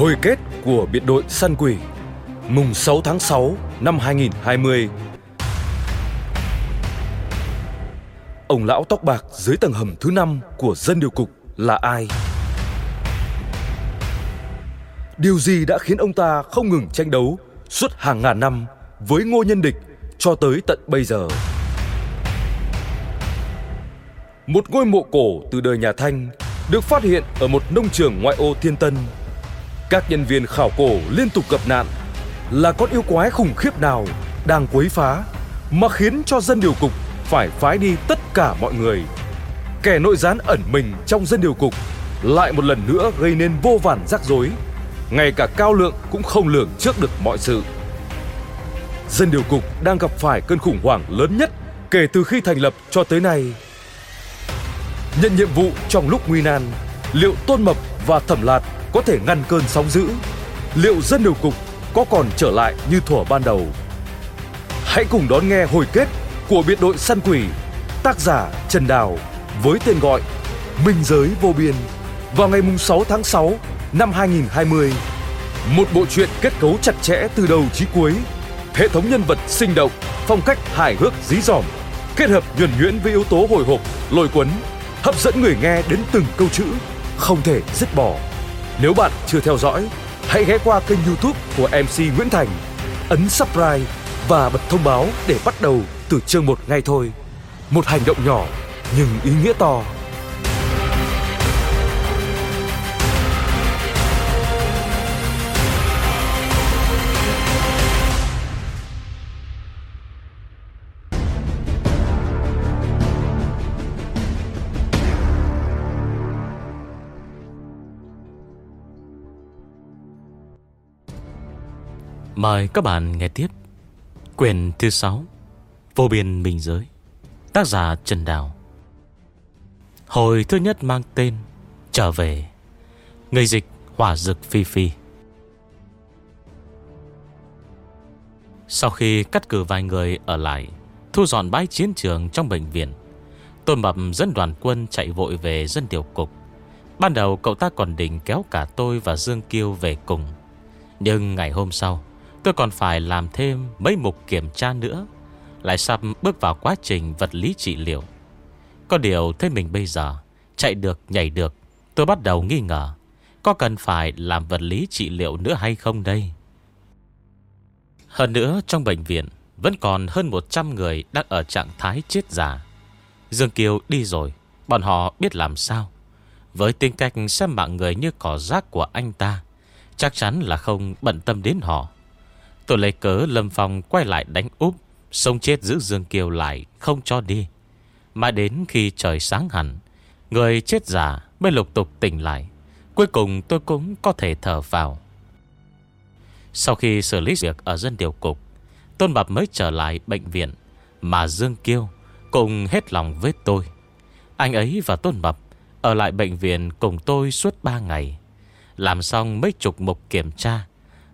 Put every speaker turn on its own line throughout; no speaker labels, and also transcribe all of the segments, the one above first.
Hồi kết của biệt đội săn quỷ, Mùng 6 tháng 6 năm 2020 Ông lão tóc bạc dưới tầng hầm thứ 5 của dân điều cục là ai? Điều gì đã khiến ông ta không ngừng tranh đấu suốt hàng ngàn năm với ngô nhân địch cho tới tận bây giờ? Một ngôi mộ cổ từ đời nhà Thanh được phát hiện ở một nông trường ngoại ô Thiên Tân. Các nhân viên khảo cổ liên tục gặp nạn là con yêu quái khủng khiếp nào đang quấy phá mà khiến cho dân điều cục phải phái đi tất cả mọi người. Kẻ nội gián ẩn mình trong dân điều cục lại một lần nữa gây nên vô vàn rắc rối. Ngay cả cao lượng cũng không lường trước được mọi sự. Dân điều cục đang gặp phải cơn khủng hoảng lớn nhất kể từ khi thành lập cho tới nay. Nhận nhiệm vụ trong lúc nguy nan, liệu Tôn Mập và Thẩm Lạt có thể ngăn cơn sóng dữ? Liệu dân điều cục có còn trở lại như thuở ban đầu? Hãy cùng đón nghe hồi kết của biệt đội săn quỷ, tác giả Trần Đào với tên gọi Minh giới vô biên vào ngày 6 tháng 6 năm 2020. Một bộ truyện kết cấu chặt chẽ từ đầu chí cuối, hệ thống nhân vật sinh động, phong cách hài hước dí dỏm, kết hợp nhuần nhuyễn với yếu tố hồi hộp, lôi cuốn, hấp dẫn người nghe đến từng câu chữ, không thể dứt bỏ. Nếu bạn chưa theo dõi, hãy ghé qua kênh YouTube của MC Nguyễn Thành, ấn subscribe và bật thông báo để bắt đầu từ chương 1 ngay thôi. Một hành động nhỏ nhưng ý nghĩa to.
Mời các bạn nghe tiếp Quyền thứ 6 Vô biên bình giới, Tác giả Trần Đào. Hồi thứ nhất mang tên Trở về Người dịch hỏa dực phi phi. Sau khi cắt cử vài người ở lại, Thu dọn bãi chiến trường trong bệnh viện, Tôn Mập dẫn đoàn quân chạy vội về dân điều cục. Ban đầu cậu ta còn định kéo cả tôi và Dương Kiêu về cùng. Nhưng ngày hôm sau Tôi còn phải làm thêm mấy mục kiểm tra nữa, Lại sắp bước vào quá trình vật lý trị liệu. Có điều thấy mình bây giờ Chạy được, nhảy được, Tôi bắt đầu nghi ngờ, Có cần phải làm vật lý trị liệu nữa hay không đây? Hơn nữa, trong bệnh viện Vẫn còn hơn 100 người Đang ở trạng thái chết già. Dương Kiều đi rồi, Bọn họ biết làm sao? Với tính cách xem mạng người như cỏ rác của anh ta, Chắc chắn là không bận tâm đến họ. Tôi lấy cớ Lâm Phong quay lại đánh úp sông chết giữ Dương Kiều lại Không cho đi. Mà đến khi trời sáng hẳn, Người chết giả mới lục tục tỉnh lại. Cuối cùng tôi cũng có thể thở vào. Sau khi xử lý việc ở dân điều cục, Tôn Bập mới trở lại bệnh viện Mà Dương Kiêu Cùng hết lòng với tôi. Anh ấy và Tôn Bập Ở lại bệnh viện cùng tôi suốt 3 ngày, Làm xong mấy chục mục kiểm tra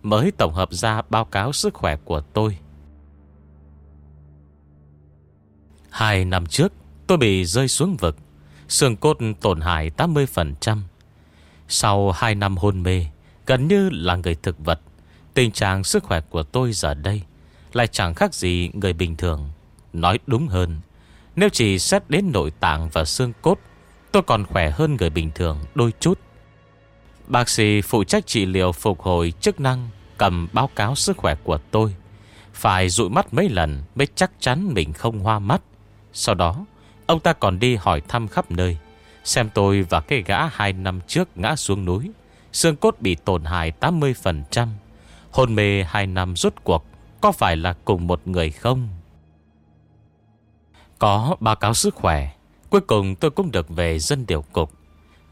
Mới tổng hợp ra báo cáo sức khỏe của tôi. Hai năm trước, Tôi bị rơi xuống vực, Xương cốt tổn hại 80% Sau hai năm hôn mê, Gần như là người thực vật, Tình trạng sức khỏe của tôi giờ đây Lại chẳng khác gì người bình thường. Nói đúng hơn, Nếu chỉ xét đến nội tạng và xương cốt, Tôi còn khỏe hơn người bình thường đôi chút. Bác sĩ phụ trách trị liệu phục hồi chức năng Cầm báo cáo sức khỏe của tôi. Phải dụi mắt mấy lần Mới chắc chắn mình không hoa mắt. Sau đó, Ông ta còn đi hỏi thăm khắp nơi, Xem tôi và cái gã hai năm trước ngã xuống núi. Xương cốt bị tổn hại 80% Hôn mê hai năm rút cuộc, Có phải là cùng một người không? Có báo cáo sức khỏe, Cuối cùng tôi cũng được về dân điều cục.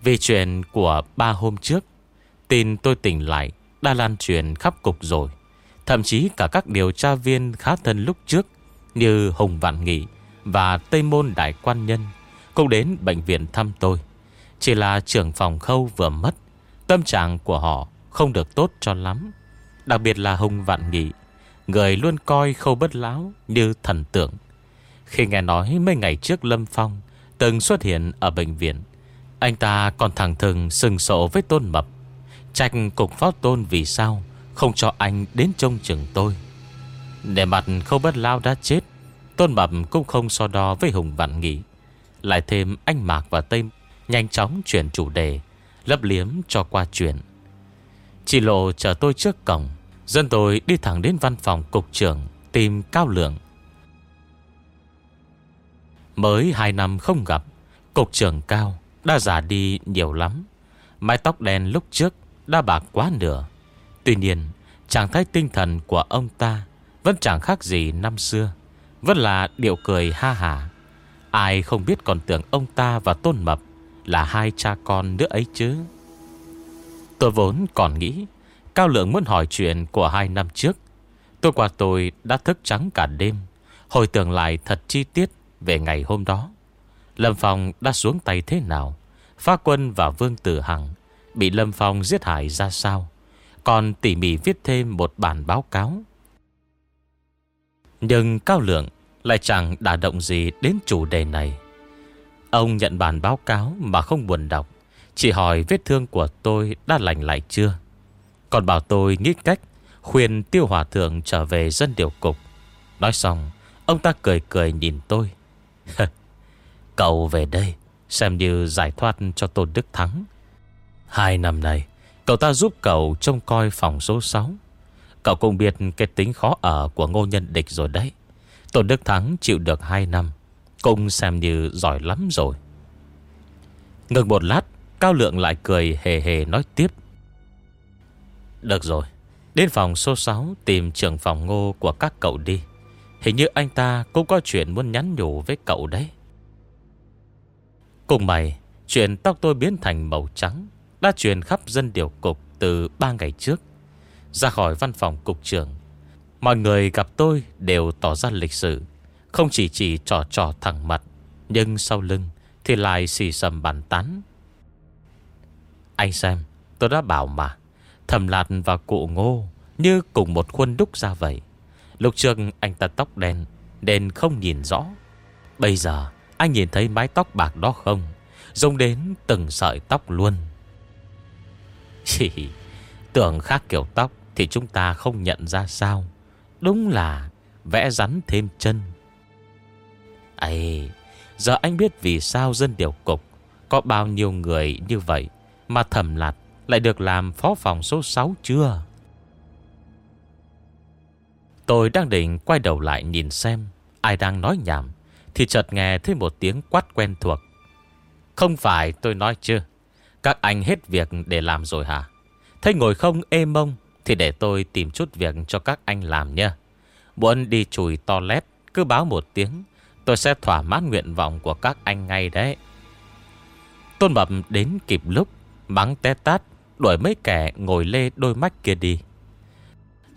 Vì chuyện của ba hôm trước, Tin tôi tỉnh lại đã lan truyền khắp cục rồi. Thậm chí cả các điều tra viên khá thân lúc trước Như Hùng Vạn Nghị Và Tây Môn Đại Quan Nhân Cũng đến bệnh viện thăm tôi. Chỉ là trưởng phòng khâu vừa mất, Tâm trạng của họ không được tốt cho lắm. Đặc biệt là Hùng Vạn Nghị, Người luôn coi khâu bất lão như thần tượng. Khi nghe nói mấy ngày trước Lâm Phong Từng xuất hiện ở bệnh viện, Anh ta còn thẳng thừng sừng sổ với tôn mập. Trách cục phó tôn vì sao Không cho anh đến trông chừng tôi. Để mặt không bất lao đã chết, Tôn Mập cũng không so đo với Hùng Vạn Nghị. Lại thêm anh Mạc và Tây Nhanh chóng chuyển chủ đề, Lấp liếm cho qua chuyện. Chị Lộ chờ tôi trước cổng Dân tôi đi thẳng đến văn phòng cục trưởng Tìm Cao Lượng. Mới hai năm không gặp, Cục trưởng Cao Đã già đi nhiều lắm. Mái tóc đen lúc trước đã bạc quá nửa. Tuy nhiên, trạng thái tinh thần của ông ta Vẫn chẳng khác gì năm xưa, Vẫn là điệu cười ha hả Ai không biết còn tưởng ông ta và Tôn Mập Là hai cha con nữa ấy chứ? Tôi vốn còn nghĩ Cao Lượng muốn hỏi chuyện của hai năm trước. Tôi qua tôi đã thức trắng cả đêm, Hồi tưởng lại thật chi tiết Về ngày hôm đó. Lâm Phong đã xuống tay thế nào? Phá quân và Vương Tử Hằng Bị Lâm Phong giết hại ra sao? Còn tỉ mỉ viết thêm một bản báo cáo. Nhưng Cao Lượng Lại chẳng đả động gì đến chủ đề này. Ông nhận bản báo cáo Mà không buồn đọc, Chỉ hỏi vết thương của tôi đã lành lại chưa? Còn bảo tôi nghĩ cách Khuyên tiêu hòa thượng trở về dân điều cục. Nói xong, Ông ta cười cười nhìn tôi. Cậu về đây Xem như giải thoát cho Tôn Đức Thắng. Hai năm này Cậu ta giúp cậu trông coi phòng số 6 Cậu cũng biết cái tính khó ở Của ngô nhân địch rồi đấy. Tôn Đức Thắng chịu được hai năm, Cũng xem như giỏi lắm rồi. Ngừng một lát, Cao Lượng lại cười hề hề nói tiếp. Được rồi, Đến phòng số 6 Tìm trưởng phòng ngô của các cậu đi. Hình như anh ta cũng có chuyện muốn nhắn nhủ với cậu đấy. Cùng mày, Chuyện tóc tôi biến thành màu trắng. Đã truyền khắp dân điều cục Từ 3 ngày trước. Ra khỏi văn phòng cục trưởng, Mọi người gặp tôi đều tỏ ra lịch sự, Không chỉ chỉ trò trò thẳng mặt, Nhưng sau lưng Thì lại xì sầm bàn tán. Anh xem, Tôi đã bảo mà Thầm lạt và cụ ngô Như cùng một khuôn đúc ra vậy. Lúc trước anh ta tóc đen đen không nhìn rõ. Bây giờ, anh nhìn thấy mái tóc bạc đó không? Giống đến từng sợi tóc luôn. Chỉ tưởng khác kiểu tóc Thì chúng ta không nhận ra sao. Đúng là vẽ rắn thêm chân. Ấy Giờ anh biết vì sao dân điều cục Có bao nhiêu người như vậy Mà thầm lặt lại được làm phó phòng số 6 chưa? Tôi đang định quay đầu lại nhìn xem Ai đang nói nhảm Thì chợt nghe thấy một tiếng quát quen thuộc. Không phải tôi nói chưa các anh hết việc để làm rồi hả? Thấy ngồi không êm mông, Thì để tôi tìm chút việc cho các anh làm nha Muốn đi chùi toilet, Cứ báo một tiếng, Tôi sẽ thỏa mãn nguyện vọng của các anh ngay đấy. Tôn Mập đến kịp lúc, Mắng té tát, Đuổi mấy kẻ ngồi lê đôi mắt kia đi.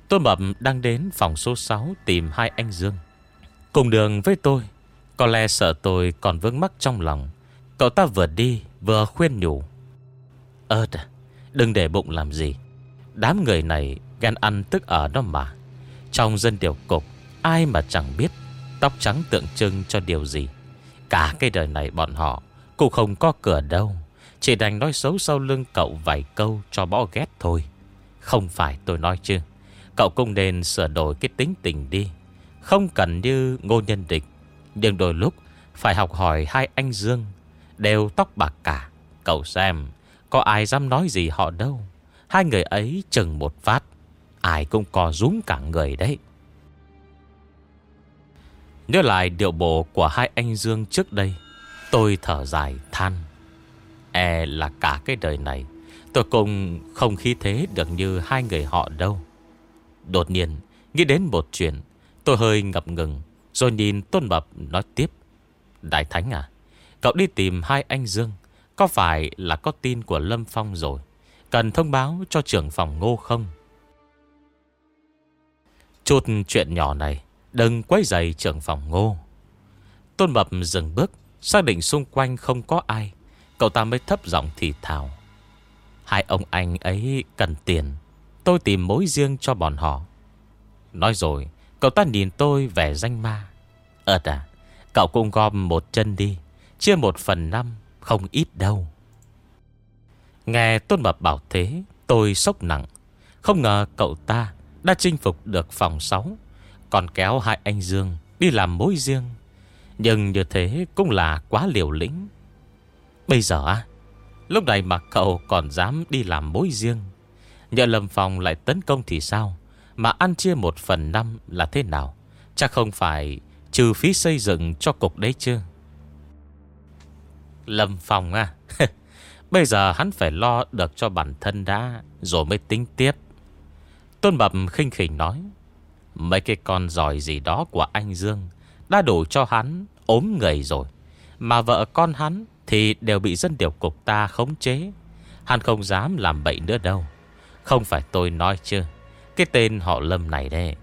Tôn Mập đang đến phòng số 6 Tìm hai anh Dương. Cùng đường với tôi, Có lẽ sợ tôi còn vướng mắc trong lòng. Cậu ta vừa đi, vừa khuyên nhủ. Ơ Đừng để bụng làm gì. Đám người này ghen ăn tức ở đó mà. Trong dân điều cục, Ai mà chẳng biết Tóc trắng tượng trưng cho điều gì. Cả cái đời này bọn họ Cũng không có cửa đâu. Chỉ đành nói xấu sau lưng cậu vài câu Cho bỏ ghét thôi. Không phải tôi nói chứ. Cậu cũng nên sửa đổi cái tính tình đi. Không cần như ngô nhân địch, Nhưng đôi lúc Phải học hỏi hai anh Dương, Đều tóc bạc cả. Cậu xem. Có ai dám nói gì họ đâu. Hai người ấy chừng một phát. Ai cũng có rúm cả người đấy. Nhớ lại điệu bộ của hai anh Dương trước đây, Tôi thở dài than. E là cả cái đời này, Tôi cũng không khí thế được như hai người họ đâu. Đột nhiên, Nghĩ đến một chuyện, Tôi hơi ngập ngừng, Rồi nhìn Tôn Mập nói tiếp. Đại Thánh à Cậu đi tìm hai anh Dương có phải là có tin của Lâm Phong rồi? Cần thông báo cho trưởng phòng ngô không? Chút chuyện nhỏ này, Đừng quấy giày trưởng phòng ngô. Tôn Mập dừng bước, Xác định xung quanh không có ai. Cậu ta mới thấp giọng thì thào. Hai ông anh ấy cần tiền, Tôi tìm mối riêng cho bọn họ. Nói rồi, Cậu ta nhìn tôi vẻ danh ma. Ơt à Cậu cũng gom một chân đi, Chia một phần năm. Không ít đâu. Nghe Tôn Mập bảo thế, Tôi sốc nặng. Không ngờ cậu ta đã chinh phục được phòng 6 Còn kéo hai anh Dương đi làm mối riêng. Nhưng như thế cũng là quá liều lĩnh. Bây giờ á, Lúc này mà cậu còn dám đi làm mối riêng, Nhờ lầm phòng lại tấn công thì sao? Mà ăn chia một phần năm là thế nào? Chắc không phải Trừ phí xây dựng cho cục đấy chứ. Lâm Phong à. Bây giờ hắn phải lo được cho bản thân đã, Rồi mới tính tiếp. Tôn Bập khinh khỉnh nói, Mấy cái con giỏi gì đó của anh Dương, Đã đủ cho hắn ốm người rồi. Mà vợ con hắn Thì đều bị dân điều cục ta khống chế. Hắn không dám làm bậy nữa đâu. Không phải tôi nói chứ, Cái tên họ Lâm này đây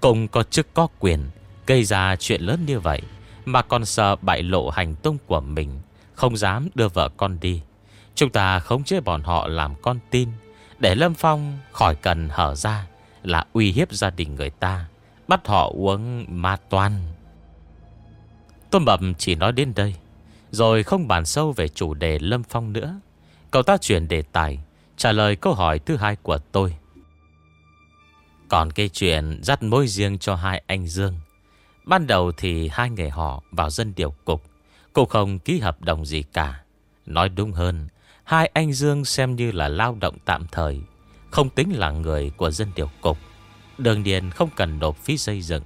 Cùng có chức có quyền Gây ra chuyện lớn như vậy, Mà còn sợ bại lộ hành tung của mình. Không dám đưa vợ con đi. Chúng ta khống chế bọn họ làm con tin, Để Lâm Phong khỏi cần hở ra Là uy hiếp gia đình người ta, Bắt họ uống ma toan. Tôn Bập chỉ nói đến đây, Rồi không bàn sâu về chủ đề Lâm Phong nữa. Cậu ta chuyển đề tài, Trả lời câu hỏi thứ hai của tôi. Còn cái chuyện dắt mối riêng cho hai anh Dương. Ban đầu thì hai người họ vào dân điều cục cô không ký hợp đồng gì cả. Nói đúng hơn, Hai anh Dương xem như là lao động tạm thời, Không tính là người của dân điều cục. Đường điền không cần nộp phí xây dựng.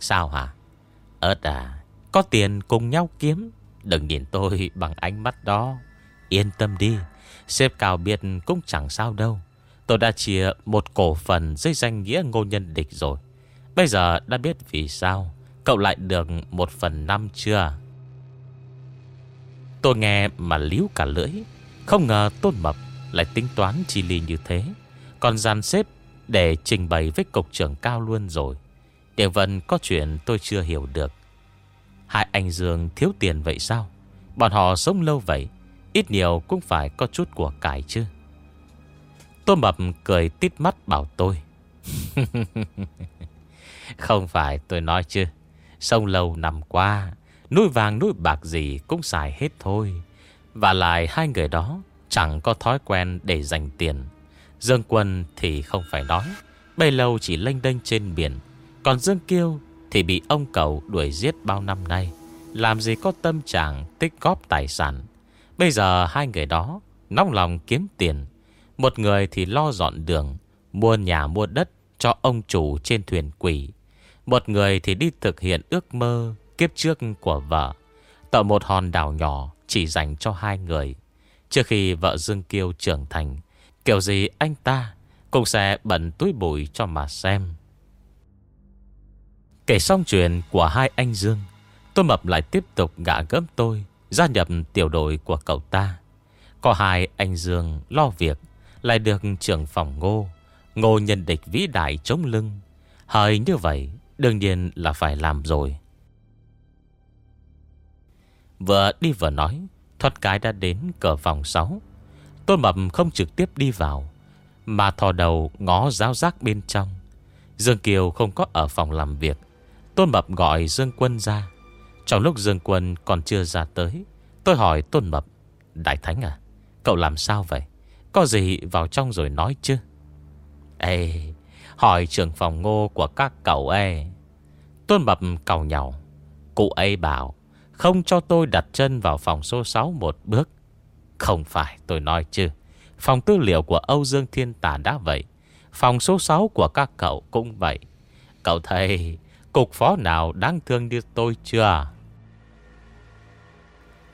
Sao hả? Ơt à Có tiền cùng nhau kiếm. Đừng nhìn tôi bằng ánh mắt đó. Yên tâm đi, Sếp cao biệt cũng chẳng sao đâu. Tôi đã chia một cổ phần dưới danh nghĩa ngô nhân địch rồi. Bây giờ đã biết vì sao Cậu lại được một phần năm chưa? Tôi nghe mà líu cả lưỡi. Không ngờ Tôn Mập lại tính toán chi ly như thế. Còn gian xếp để trình bày với cục trưởng cao luôn rồi. Tiểu Vân có chuyện tôi chưa hiểu được. Hai anh Dương thiếu tiền vậy sao? Bọn họ sống lâu vậy, Ít nhiều cũng phải có chút của cải chứ. Tôn Mập cười tít mắt bảo tôi. Không phải tôi nói chứ. Sông lâu nằm qua Núi vàng núi bạc gì cũng xài hết thôi. Và lại hai người đó Chẳng có thói quen để dành tiền. Dương Quân thì không phải nói Bây lâu chỉ lênh đênh trên biển. Còn Dương Kiêu thì bị ông cầu đuổi giết bao năm nay. Làm gì có tâm trạng tích góp tài sản. Bây giờ hai người đó Nóng lòng kiếm tiền. Một người thì lo dọn đường, Mua nhà mua đất cho ông chủ trên thuyền quỷ. Một người thì đi thực hiện ước mơ kiếp trước của vợ. Tạo một hòn đảo nhỏ chỉ dành cho hai người. Trước khi vợ Dương Kiêu trưởng thành, kiểu gì anh ta cũng sẽ bận túi bụi cho mà xem. Kể xong chuyện của hai anh Dương, tôi mập lại tiếp tục gạ gớm tôi gia nhập tiểu đội của cậu ta. Có hai anh Dương lo việc, lại được trưởng phòng ngô, ngô nhân địch vĩ đại chống lưng. Hơi như vậy Đương nhiên là phải làm rồi Vừa đi vừa nói, Thoát cái đã đến cửa phòng 6 Tôn Mập không trực tiếp đi vào, Mà thò đầu ngó giáo giác bên trong. Dương Kiều không có ở phòng làm việc. Tôn Mập gọi Dương Quân ra. Trong lúc Dương Quân còn chưa ra tới, Tôi hỏi Tôn Mập, Đại Thánh à Cậu làm sao vậy? Có gì vào trong rồi nói chứ? Ê, Hỏi trưởng phòng ngô của các cậu ấy Tôn Mập cầu nhau Cụ ấy bảo không cho tôi đặt chân vào phòng số 6 một bước. Không phải, tôi nói chứ. Phòng tư liệu của Âu Dương Thiên Tà đã vậy. Phòng số 6 của các cậu cũng vậy. Cậu thấy Cục phó nào đáng thương như tôi chưa?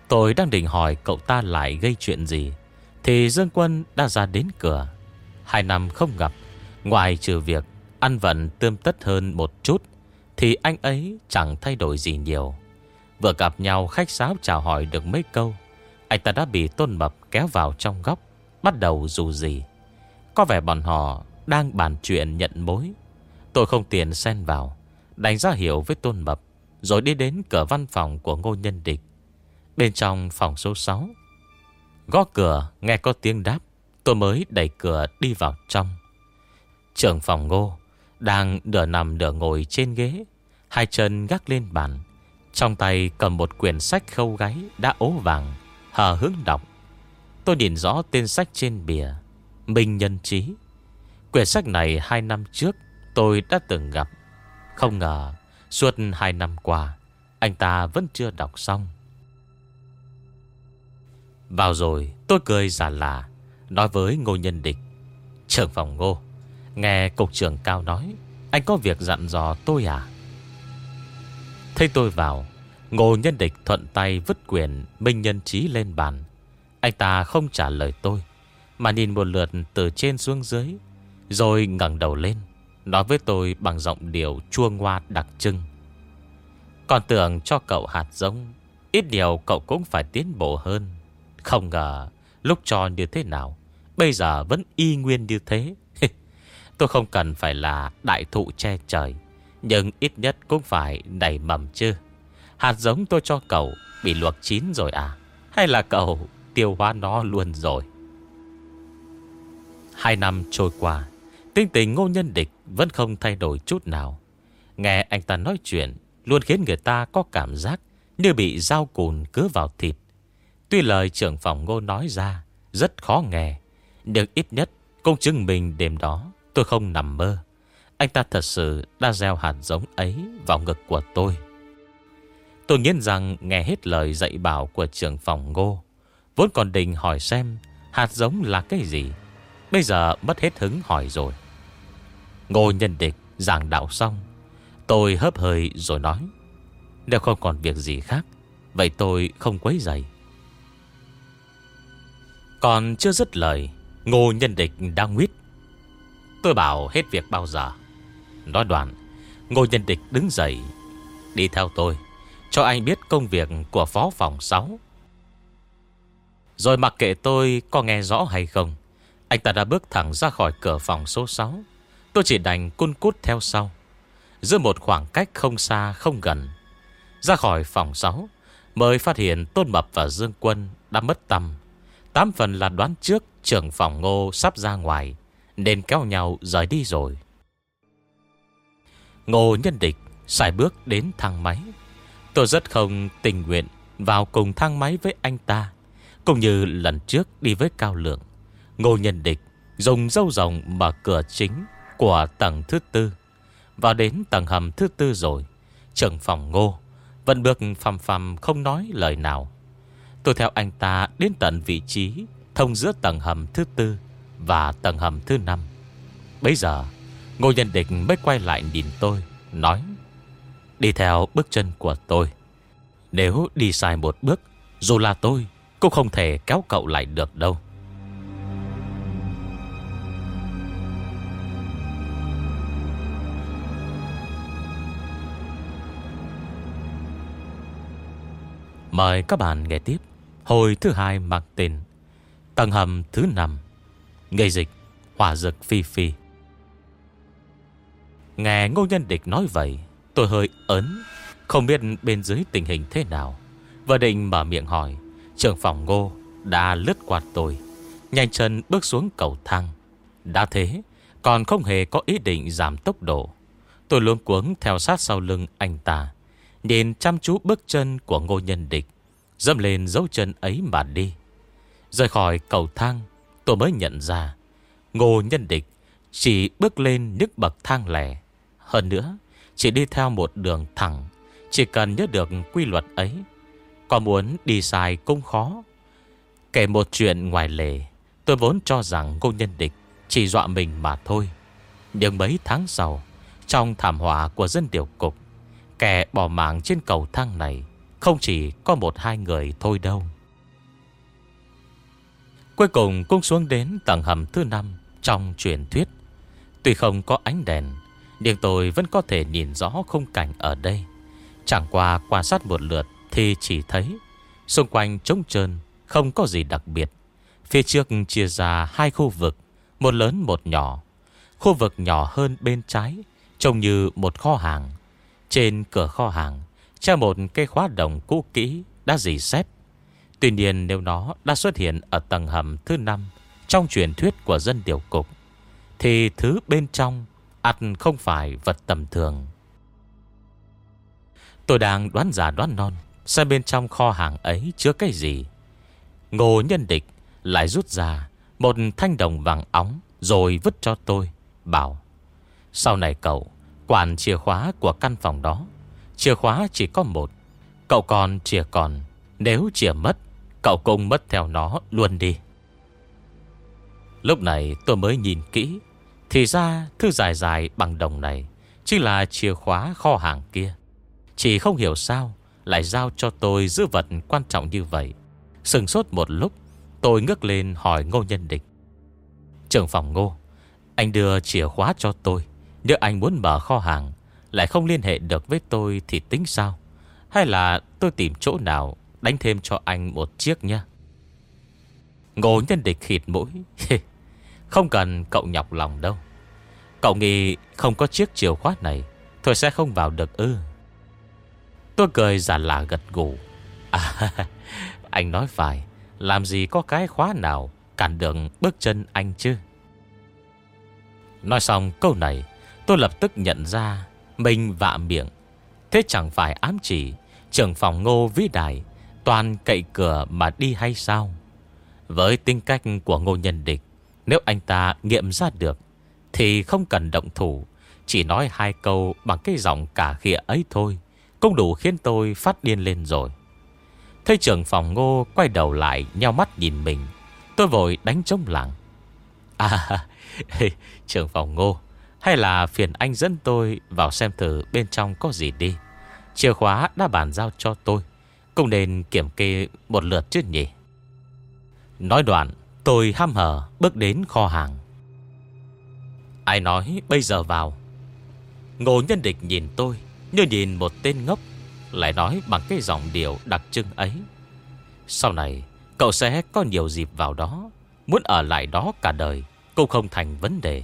Tôi đang định hỏi cậu ta lại gây chuyện gì, Thì Dương Quân đã ra đến cửa. Hai năm không gặp, Ngoài trừ việc Ăn vận tươm tất hơn một chút, Thì anh ấy chẳng thay đổi gì nhiều. Vừa gặp nhau, khách sáo chào hỏi được mấy câu. Anh ta đã bị tôn mập kéo vào trong góc, Bắt đầu dù gì Có vẻ bọn họ đang bàn chuyện nhận mối. Tôi không tiền xen vào Đánh ra hiểu với tôn mập, Rồi đi đến cửa văn phòng của ngô nhân địch. Bên trong phòng số 6 Gõ cửa, nghe có tiếng đáp, Tôi mới đẩy cửa đi vào trong. Trưởng phòng ngô Đang nửa nằm nửa ngồi trên ghế, Hai chân gác lên bàn. Trong tay cầm một quyển sách khâu gáy Đã ố vàng, Hờ hướng đọc. Tôi nhìn rõ tên sách trên bìa, Minh Nhân Trí Quyển sách này hai năm trước Tôi đã từng gặp. Không ngờ, suốt hai năm qua, Anh ta vẫn chưa đọc xong. Vào rồi, tôi cười giả lạ Nói với Ngô Nhân Địch. Trưởng phòng Ngô, Nghe cục trưởng cao nói, Anh có việc dặn dò tôi à? Thấy tôi vào, Ngô Nhân Địch thuận tay vứt quyền Minh Nhân Trí lên bàn. Anh ta không trả lời tôi, Mà nhìn một lượt từ trên xuống dưới, Rồi ngẩng đầu lên, Nói với tôi bằng giọng điệu chua ngoa đặc trưng. Còn tưởng cho cậu hạt giống, Ít điều cậu cũng phải tiến bộ hơn. Không ngờ, Lúc cho như thế nào, Bây giờ vẫn y nguyên như thế. Tôi không cần phải là đại thụ che trời. Nhưng ít nhất cũng phải nảy mầm chứ. Hạt giống tôi cho cậu Bị luộc chín rồi à? Hay là cậu tiêu hóa nó luôn rồi? Hai năm trôi qua Tinh tình ngô nhân địch Vẫn không thay đổi chút nào. Nghe anh ta nói chuyện, Luôn khiến người ta có cảm giác Như bị dao cùn cứ vào thịt. Tuy lời trưởng phòng ngô nói ra Rất khó nghe, Nhưng ít nhất Cũng chứng minh đêm đó tôi không nằm mơ. Anh ta thật sự đã gieo hạt giống ấy Vào ngực của tôi. Tôi nghiến rằng nghe hết lời dạy bảo của trưởng phòng ngô, Vốn còn định hỏi xem Hạt giống là cái gì. Bây giờ mất hết hứng hỏi rồi. Ngô nhân địch, giảng đạo xong, Tôi hớp hơi rồi nói, Nếu không còn việc gì khác, Vậy tôi không quấy dậy Còn chưa dứt lời, Ngô nhân địch đang nguyết, Tôi bảo hết việc bao giờ Nói đoạn. Ngô nhân địch đứng dậy, Đi theo tôi, Cho anh biết công việc của phó phòng 6 Rồi mặc kệ tôi có nghe rõ hay không, Anh ta đã bước thẳng ra khỏi cửa phòng số 6 Tôi chỉ đành cun cút theo sau. Giữa một khoảng cách không xa, không gần, Ra khỏi phòng 6 Mới phát hiện Tôn Mập và Dương Quân đã mất tâm Tám phần là đoán trước trưởng phòng ngô sắp ra ngoài, Nên kéo nhau rời đi rồi. Ngô nhân địch Xài bước đến thang máy. Tôi rất không tình nguyện Vào cùng thang máy với anh ta, Cũng như lần trước đi với Cao Lượng. Ngô nhân địch Dùng dâu rồng mở cửa chính Của tầng thứ tư. Vào đến tầng hầm thứ tư rồi, Trưởng phòng ngô Vẫn bước phầm phầm không nói lời nào. Tôi theo anh ta đến tận vị trí Thông giữa tầng hầm thứ tư Và tầng hầm thứ năm. Bây giờ Ngô Nhân Địch mới quay lại nhìn tôi, Nói, Đi theo bước chân của tôi. Nếu đi sai một bước, Dù là tôi Cũng không thể kéo cậu lại được đâu. Mời các bạn nghe tiếp Hồi thứ hai mang tên Tầng hầm thứ năm Gây dịch Hỏa dực phi phi. Nghe ngô nhân địch nói vậy, Tôi hơi ấn Không biết bên dưới tình hình thế nào. Vừa định mở miệng hỏi Trường phòng ngô đã lướt qua tôi, Nhanh chân bước xuống cầu thang. Đã thế, Còn không hề có ý định giảm tốc độ. Tôi luôn cuống theo sát sau lưng anh ta, Nhìn chăm chú bước chân của ngô nhân địch Dâm lên dấu chân ấy mà đi. Rời khỏi cầu thang, Tôi mới nhận ra, Ngô nhân địch Chỉ bước lên những bậc thang lẻ. Hơn nữa, Chỉ đi theo một đường thẳng, Chỉ cần nhớ được quy luật ấy, Có muốn đi sai cũng khó. Kể một chuyện ngoài lề, Tôi vốn cho rằng ngô nhân địch Chỉ dọa mình mà thôi. Nhưng mấy tháng sau, Trong thảm họa của dân điều cục, Kẻ bỏ mạng trên cầu thang này Không chỉ có một hai người thôi đâu. Cuối cùng cũng xuống đến tầng hầm thứ năm Trong truyền thuyết. Tuy không có ánh đèn nhưng tôi vẫn có thể nhìn rõ khung cảnh ở đây. Chẳng qua quan sát một lượt Thì chỉ thấy Xung quanh trống trơn, Không có gì đặc biệt. Phía trước chia ra hai khu vực, Một lớn một nhỏ. Khu vực nhỏ hơn bên trái, Trông như một kho hàng. Trên cửa kho hàng, Treo một cây khóa đồng cũ kỹ Đã dì xét. Tuy nhiên nếu nó đã xuất hiện Ở tầng hầm thứ 5 Trong truyền thuyết của dân điều cục, Thì thứ bên trong ăn không phải vật tầm thường. Tôi đang đoán giả đoán non Xem bên trong kho hàng ấy chứa cái gì. Ngô nhân địch lại rút ra Một thanh đồng vàng óng Rồi vứt cho tôi, Bảo, Sau này cậu Quản chìa khóa của căn phòng đó. Chìa khóa chỉ có một, Cậu còn chìa còn. Nếu chìa mất, Cậu cũng mất theo nó luôn đi. Lúc này tôi mới nhìn kỹ thì ra thư dài dài bằng đồng này Chính là chìa khóa kho hàng kia. Chỉ không hiểu sao Lại giao cho tôi giữ vật quan trọng như vậy. Sừng sốt một lúc, Tôi ngước lên hỏi ngô nhân địch. Trưởng phòng ngô, Anh đưa chìa khóa cho tôi. Nếu anh muốn mở kho hàng, Lại không liên hệ được với tôi thì tính sao? Hay là tôi tìm chỗ nào Đánh thêm cho anh một chiếc nha Ngô nhân địch khịt mũi. Không cần cậu nhọc lòng đâu. Cậu nghĩ không có chiếc chìa khóa này Thôi sẽ không vào được ư? Tôi cười giả lạ gật gù. À anh nói phải, Làm gì có cái khóa nào Cản đường bước chân anh chứ? Nói xong câu này, Tôi lập tức nhận ra Mình vạ miệng. Thế chẳng phải ám chỉ, Trưởng phòng ngô vĩ đại, Toàn cậy cửa mà đi hay sao? Với tính cách của ngô nhân địch nếu anh ta nghiệm ra được, Thì không cần động thủ, Chỉ nói hai câu bằng cái giọng cả khịa ấy thôi, Cũng đủ khiến tôi phát điên lên rồi. Thấy trưởng phòng ngô quay đầu lại nhau mắt nhìn mình, Tôi vội đánh trống lặng À trưởng phòng ngô, Hay là phiền anh dẫn tôi vào xem thử bên trong có gì đi. Chìa khóa đã bàn giao cho tôi, Cũng nên kiểm kê một lượt chứ nhỉ? Nói đoạn Tôi ham hở bước đến kho hàng. Ai nói bây giờ vào? Ngô nhân địch nhìn tôi, Như nhìn một tên ngốc, Lại nói bằng cái giọng điệu đặc trưng ấy. Sau này, Cậu sẽ có nhiều dịp vào đó, Muốn ở lại đó cả đời Cũng không thành vấn đề.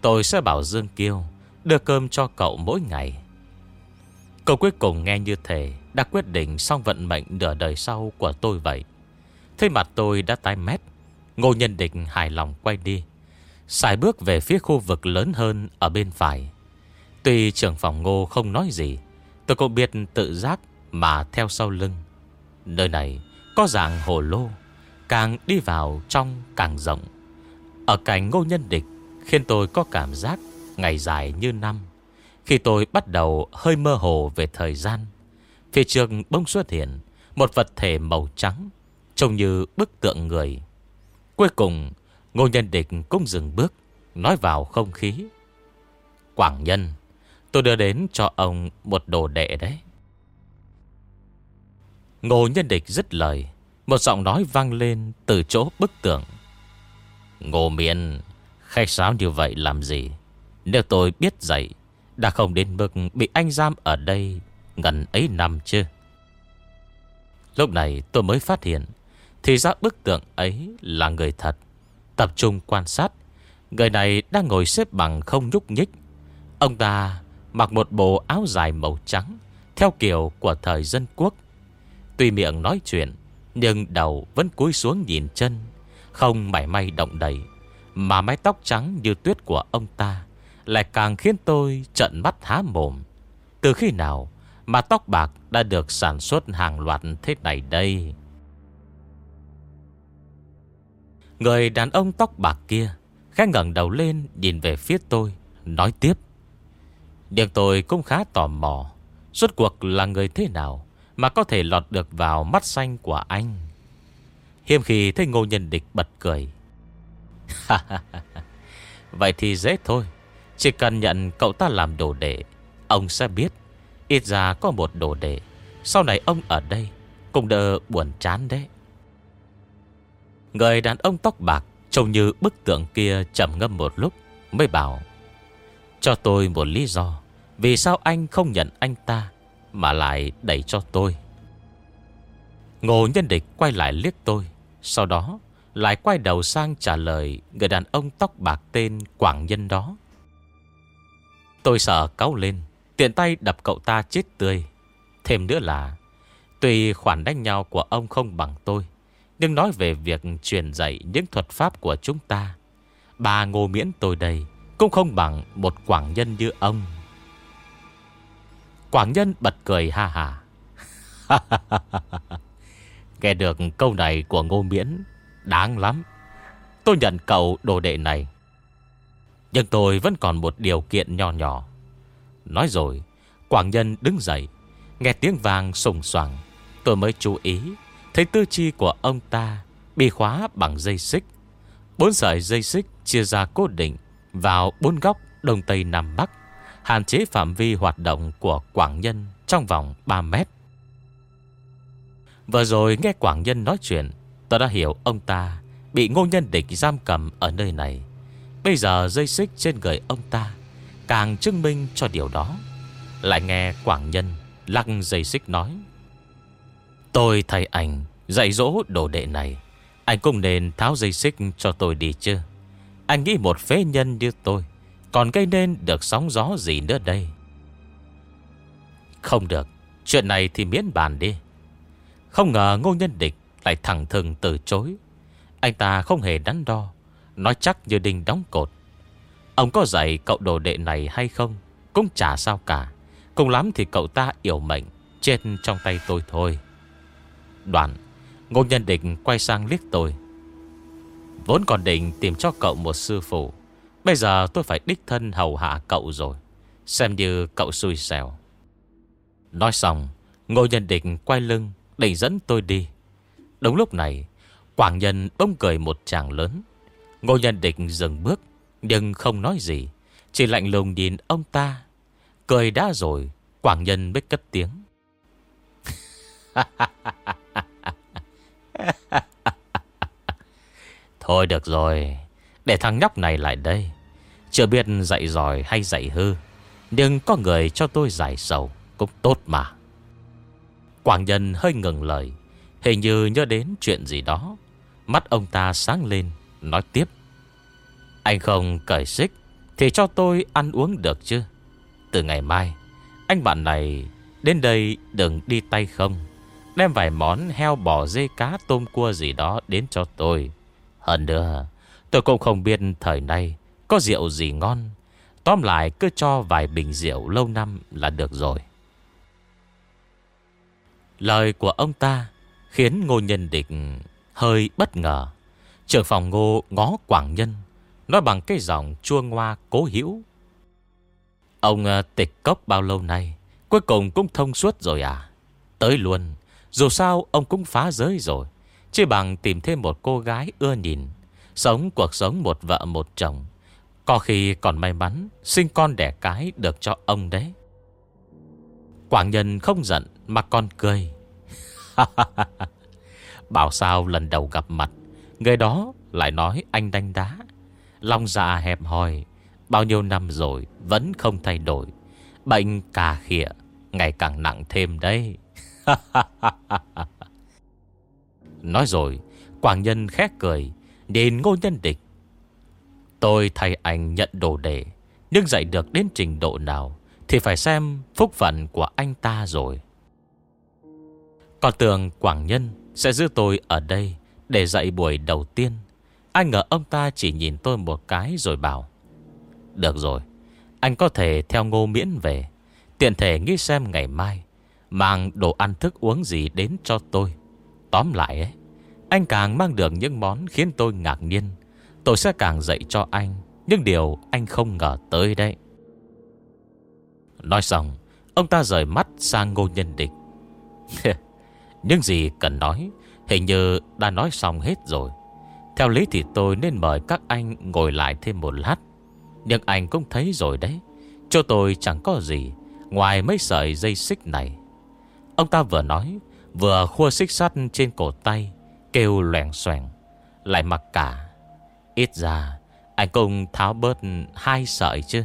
Tôi sẽ bảo Dương Kiêu Đưa cơm cho cậu mỗi ngày. Cậu cuối cùng nghe như thế Đã quyết định xong vận mệnh nửa đời sau của tôi vậy. Thế mặt tôi đã tái mét Ngô Nhân Địch hài lòng quay đi. Xài bước về phía khu vực lớn hơn Ở bên phải. Tuy trưởng phòng ngô không nói gì, Tôi cũng biết tự giác Mà theo sau lưng. Nơi này có dạng hồ lô, Càng đi vào trong càng rộng. Ở cạnh ngô nhân địch Khiến tôi có cảm giác Ngày dài như năm. Khi tôi bắt đầu hơi mơ hồ về thời gian, Phía trường bông xuất hiện Một vật thể màu trắng, Trông như bức tượng người. Cuối cùng, Ngô nhân địch cũng dừng bước, Nói vào không khí. Quảng nhân, Tôi đưa đến cho ông một đồ đệ đấy. Ngô nhân địch dứt lời, Một giọng nói vang lên từ chỗ bức tượng Ngô miên, Khách sáo như vậy làm gì? Nếu tôi biết dạy Đã không đến mức bị anh giam ở đây Gần ấy năm chứ? Lúc này tôi mới phát hiện thì ra bức tượng ấy là người thật. Tập trung quan sát, Người này đang ngồi xếp bằng không nhúc nhích. Ông ta mặc một bộ áo dài màu trắng, Theo kiểu của thời dân quốc. Tuy miệng nói chuyện, Nhưng đầu vẫn cúi xuống nhìn chân, Không mảy may động đầy Mà mái tóc trắng như tuyết của ông ta Lại càng khiến tôi trận mắt há mồm. Từ khi nào Mà tóc bạc đã được sản xuất hàng loạt thế này đây? Người đàn ông tóc bạc kia Khẽ ngẩng đầu lên nhìn về phía tôi, Nói tiếp. Nhưng tôi cũng khá tò mò, Suốt cuộc là người thế nào Mà có thể lọt được vào mắt xanh của anh? Hiêm khi thấy ngô nhân địch bật cười. Vậy thì dễ thôi. Chỉ cần nhận cậu ta làm đồ đệ, Ông sẽ biết. Ít ra có một đồ đệ, Sau này ông ở đây Cũng đỡ buồn chán đấy. Người đàn ông tóc bạc Trông như bức tượng kia chậm ngâm một lúc Mới bảo, Cho tôi một lý do, Vì sao anh không nhận anh ta Mà lại đẩy cho tôi? Ngô nhân địch quay lại liếc tôi, Sau đó lại quay đầu sang trả lời Người đàn ông tóc bạc tên Quảng Nhân đó. Tôi sợ cáu lên, Tiện tay đập cậu ta chết tươi. Thêm nữa là tùy khoản đánh nhau của ông không bằng tôi nhưng nói về việc truyền dạy những thuật pháp của chúng ta, Bà ngô miễn tôi đây Cũng không bằng một quảng nhân như ông. Quảng nhân bật cười ha ha Nghe được câu này của ngô miễn, Đáng lắm. Tôi nhận cậu đồ đệ này. Nhưng tôi vẫn còn một điều kiện nhỏ nhỏ. Nói rồi, Quảng nhân đứng dậy, Nghe tiếng vàng sùng soảng Tôi mới chú ý Thấy tư chi của ông ta Bị khóa bằng dây xích. Bốn sợi dây xích chia ra cố định Vào bốn góc Đông Tây Nam Bắc, Hạn chế phạm vi hoạt động của Quảng Nhân Trong vòng 3 mét. Vừa rồi nghe Quảng Nhân nói chuyện, Tôi đã hiểu ông ta Bị ngô nhân địch giam cầm ở nơi này. Bây giờ dây xích trên người ông ta Càng chứng minh cho điều đó. Lại nghe Quảng Nhân Lắc dây xích nói Tôi thầy ảnh Dạy dỗ đồ đệ này. Anh cũng nên tháo dây xích cho tôi đi chứ. Anh nghĩ một phế nhân như tôi Còn gây nên được sóng gió gì nữa đây? Không được, Chuyện này thì miễn bàn đi. Không ngờ ngô nhân địch Lại thẳng thừng từ chối. Anh ta không hề đắn đo, Nói chắc như đinh đóng cột. Ông có dạy cậu đồ đệ này hay không? Cũng chả sao cả. Cùng lắm thì cậu ta yêu mệnh, Chết trong tay tôi thôi. Đoạn, Ngô Nhân Định quay sang liếc tôi. Vốn còn định tìm cho cậu một sư phụ, Bây giờ tôi phải đích thân hầu hạ cậu rồi, Xem như cậu xui xẻo. Nói xong, Ngô Nhân Định quay lưng, Định dẫn tôi đi. Đúng lúc này, Quảng Nhân bông cười một chàng lớn. Ngô Nhân Định dừng bước, Nhưng không nói gì, Chỉ lạnh lùng nhìn ông ta. Cười đã rồi, Quảng Nhân mới cất tiếng. Thôi được rồi, Để thằng nhóc này lại đây. Chưa biết dạy giỏi hay dạy hư, Nhưng có người cho tôi giải sầu Cũng tốt mà. Quảng nhân hơi ngừng lời, Hình như nhớ đến chuyện gì đó. Mắt ông ta sáng lên, Nói tiếp. Anh không cởi xích Thì cho tôi ăn uống được chứ? Từ ngày mai, Anh bạn này đến đây đừng đi tay không. Đem vài món heo bò dê cá tôm cua gì đó đến cho tôi. Hơn nữa, Tôi cũng không biết thời nay Có rượu gì ngon. Tóm lại, cứ cho vài bình rượu lâu năm là được rồi. Lời của ông ta Khiến ngô nhân địch hơi bất ngờ. Trưởng phòng ngô ngó quảng nhân Nói bằng cái giọng chua ngoa cố hiểu Ông ờ, tịch cốc bao lâu nay? Cuối cùng cũng thông suốt rồi à? Tới luôn dù sao, ông cũng phá giới rồi. Chỉ bằng tìm thêm một cô gái ưa nhìn. Sống cuộc sống một vợ một chồng. Có khi còn may mắn, Sinh con đẻ cái được cho ông đấy. Quảng nhân không giận, Mà còn cười. Bảo sao lần đầu gặp mặt, Người đó lại nói anh đánh đá. Lòng dạ hẹp hòi, Bao nhiêu năm rồi Vẫn không thay đổi. Bệnh cà khịa, Ngày càng nặng thêm đấy. Nói rồi, Quảng nhân khét cười, đến ngô nhân địch. Tôi thay anh nhận đồ đề Nhưng dạy được đến trình độ nào Thì phải xem phúc phận của anh ta rồi. Còn tưởng Quảng Nhân Sẽ giữ tôi ở đây Để dạy buổi đầu tiên Anh ngờ ông ta chỉ nhìn tôi một cái rồi bảo, Được rồi, Anh có thể theo ngô miễn về, Tiện thể nghĩ xem ngày mai Mang đồ ăn thức uống gì đến cho tôi. Tóm lại ấy, Anh càng mang được những món khiến tôi ngạc nhiên. Tôi sẽ càng dạy cho anh Những điều anh không ngờ tới đấy. Nói xong, Ông ta rời mắt sang ngô nhân địch. Những gì cần nói, Hình như đã nói xong hết rồi. Theo lý thì tôi nên mời các anh ngồi lại thêm một lát. Nhưng anh cũng thấy rồi đấy Cho tôi chẳng có gì Ngoài mấy sợi dây xích này. Ông ta vừa nói, Vừa khua xích sắt trên cổ tay, Kêu loèn xoèn Lại mặc cả. Ít ra, anh cũng tháo bớt hai sợi chứ.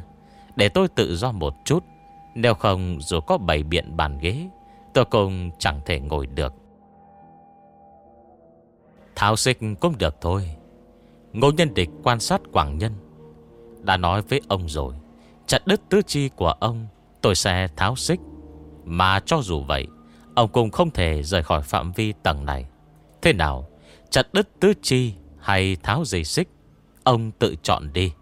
Để tôi tự do một chút, Nếu không dù có bảy biện bàn ghế, Tôi cũng chẳng thể ngồi được. Tháo xích cũng được thôi. Ngô nhân địch quan sát Quảng Nhân, Đã nói với ông rồi, Chặt đứt tứ chi của ông, Tôi sẽ tháo xích. Mà cho dù vậy Ông cũng không thể rời khỏi phạm vi tầng này. Thế nào, Chặt đứt tứ chi hay tháo dây xích, Ông tự chọn đi.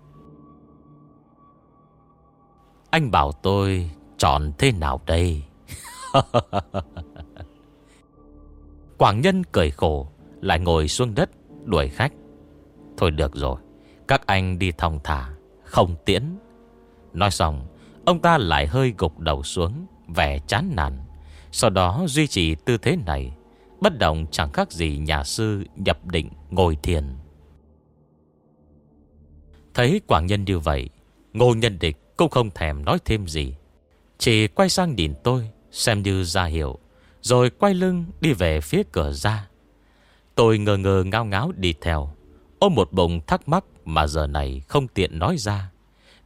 Anh bảo tôi chọn thế nào đây? Quảng Nhân cười khổ, Lại ngồi xuống đất đuổi khách. Thôi được rồi, Các anh đi thong thả, Không tiễn. Nói xong, Ông ta lại hơi gục đầu xuống, Vẻ chán nản. Sau đó duy trì tư thế này, Bất động chẳng khác gì nhà sư nhập định ngồi thiền. Thấy quảng nhân như vậy, Ngô nhân địch cũng không thèm nói thêm gì. Chỉ quay sang nhìn tôi, Xem như ra hiệu, Rồi quay lưng đi về phía cửa ra. Tôi ngờ ngờ ngao ngáo đi theo, Ôm một bụng thắc mắc Mà giờ này không tiện nói ra.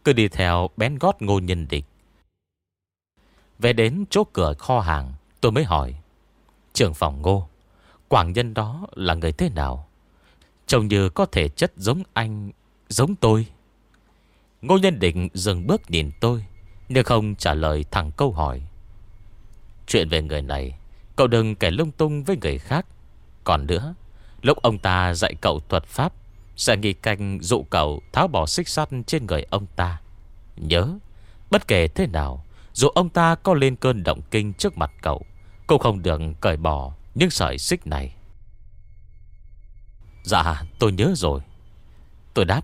Cứ đi theo bén gót ngô nhân địch về đến chỗ cửa kho hàng, Tôi mới hỏi, Trưởng phòng ngô, Quảng nhân đó là người thế nào? Trông như có thể chất giống anh, Giống tôi. Ngô nhân định dừng bước nhìn tôi, Nhưng không trả lời thẳng câu hỏi, Chuyện về người này, Cậu đừng kể lung tung với người khác. Còn nữa, Lúc ông ta dạy cậu thuật pháp, Sẽ nghi canh dụ cậu tháo bỏ xích sắt trên người ông ta. Nhớ, Bất kể thế nào dù ông ta có lên cơn động kinh trước mặt cậu Cũng không được cởi bỏ những sợi xích này. Dạ tôi nhớ rồi. Tôi đáp,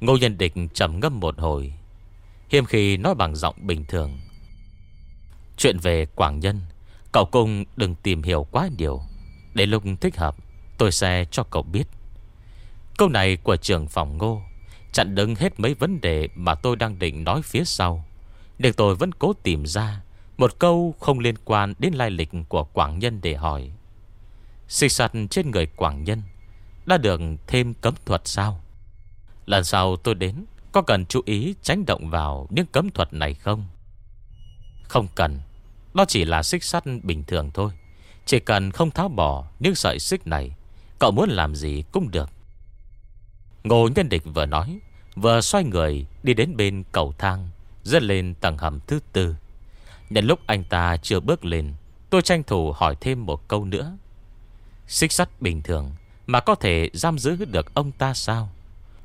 Ngô Nhân Địch trầm ngâm một hồi Hiêm khi nói bằng giọng bình thường. Chuyện về Quảng Nhân, Cậu cùng đừng tìm hiểu quá nhiều. Để lúc thích hợp, Tôi sẽ cho cậu biết. Câu này của trưởng phòng ngô Chặn đứng hết mấy vấn đề Mà tôi đang định nói phía sau để tôi vẫn cố tìm ra Một câu không liên quan đến lai lịch Của Quảng Nhân để hỏi. Xịt sắt trên người Quảng Nhân Đã được thêm cấm thuật sao? Lần sau tôi đến, Có cần chú ý tránh động vào Những cấm thuật này không? Không cần, đó chỉ là xích sắt bình thường thôi. Chỉ cần không tháo bỏ Những sợi xích này, Cậu muốn làm gì cũng được. Ngô nhân địch vừa nói, Vừa xoay người đi đến bên cầu thang. Dẫn lên tầng hầm thứ tư. Nhân lúc anh ta chưa bước lên, Tôi tranh thủ hỏi thêm một câu nữa. Xích sắt bình thường Mà có thể giam giữ được ông ta sao?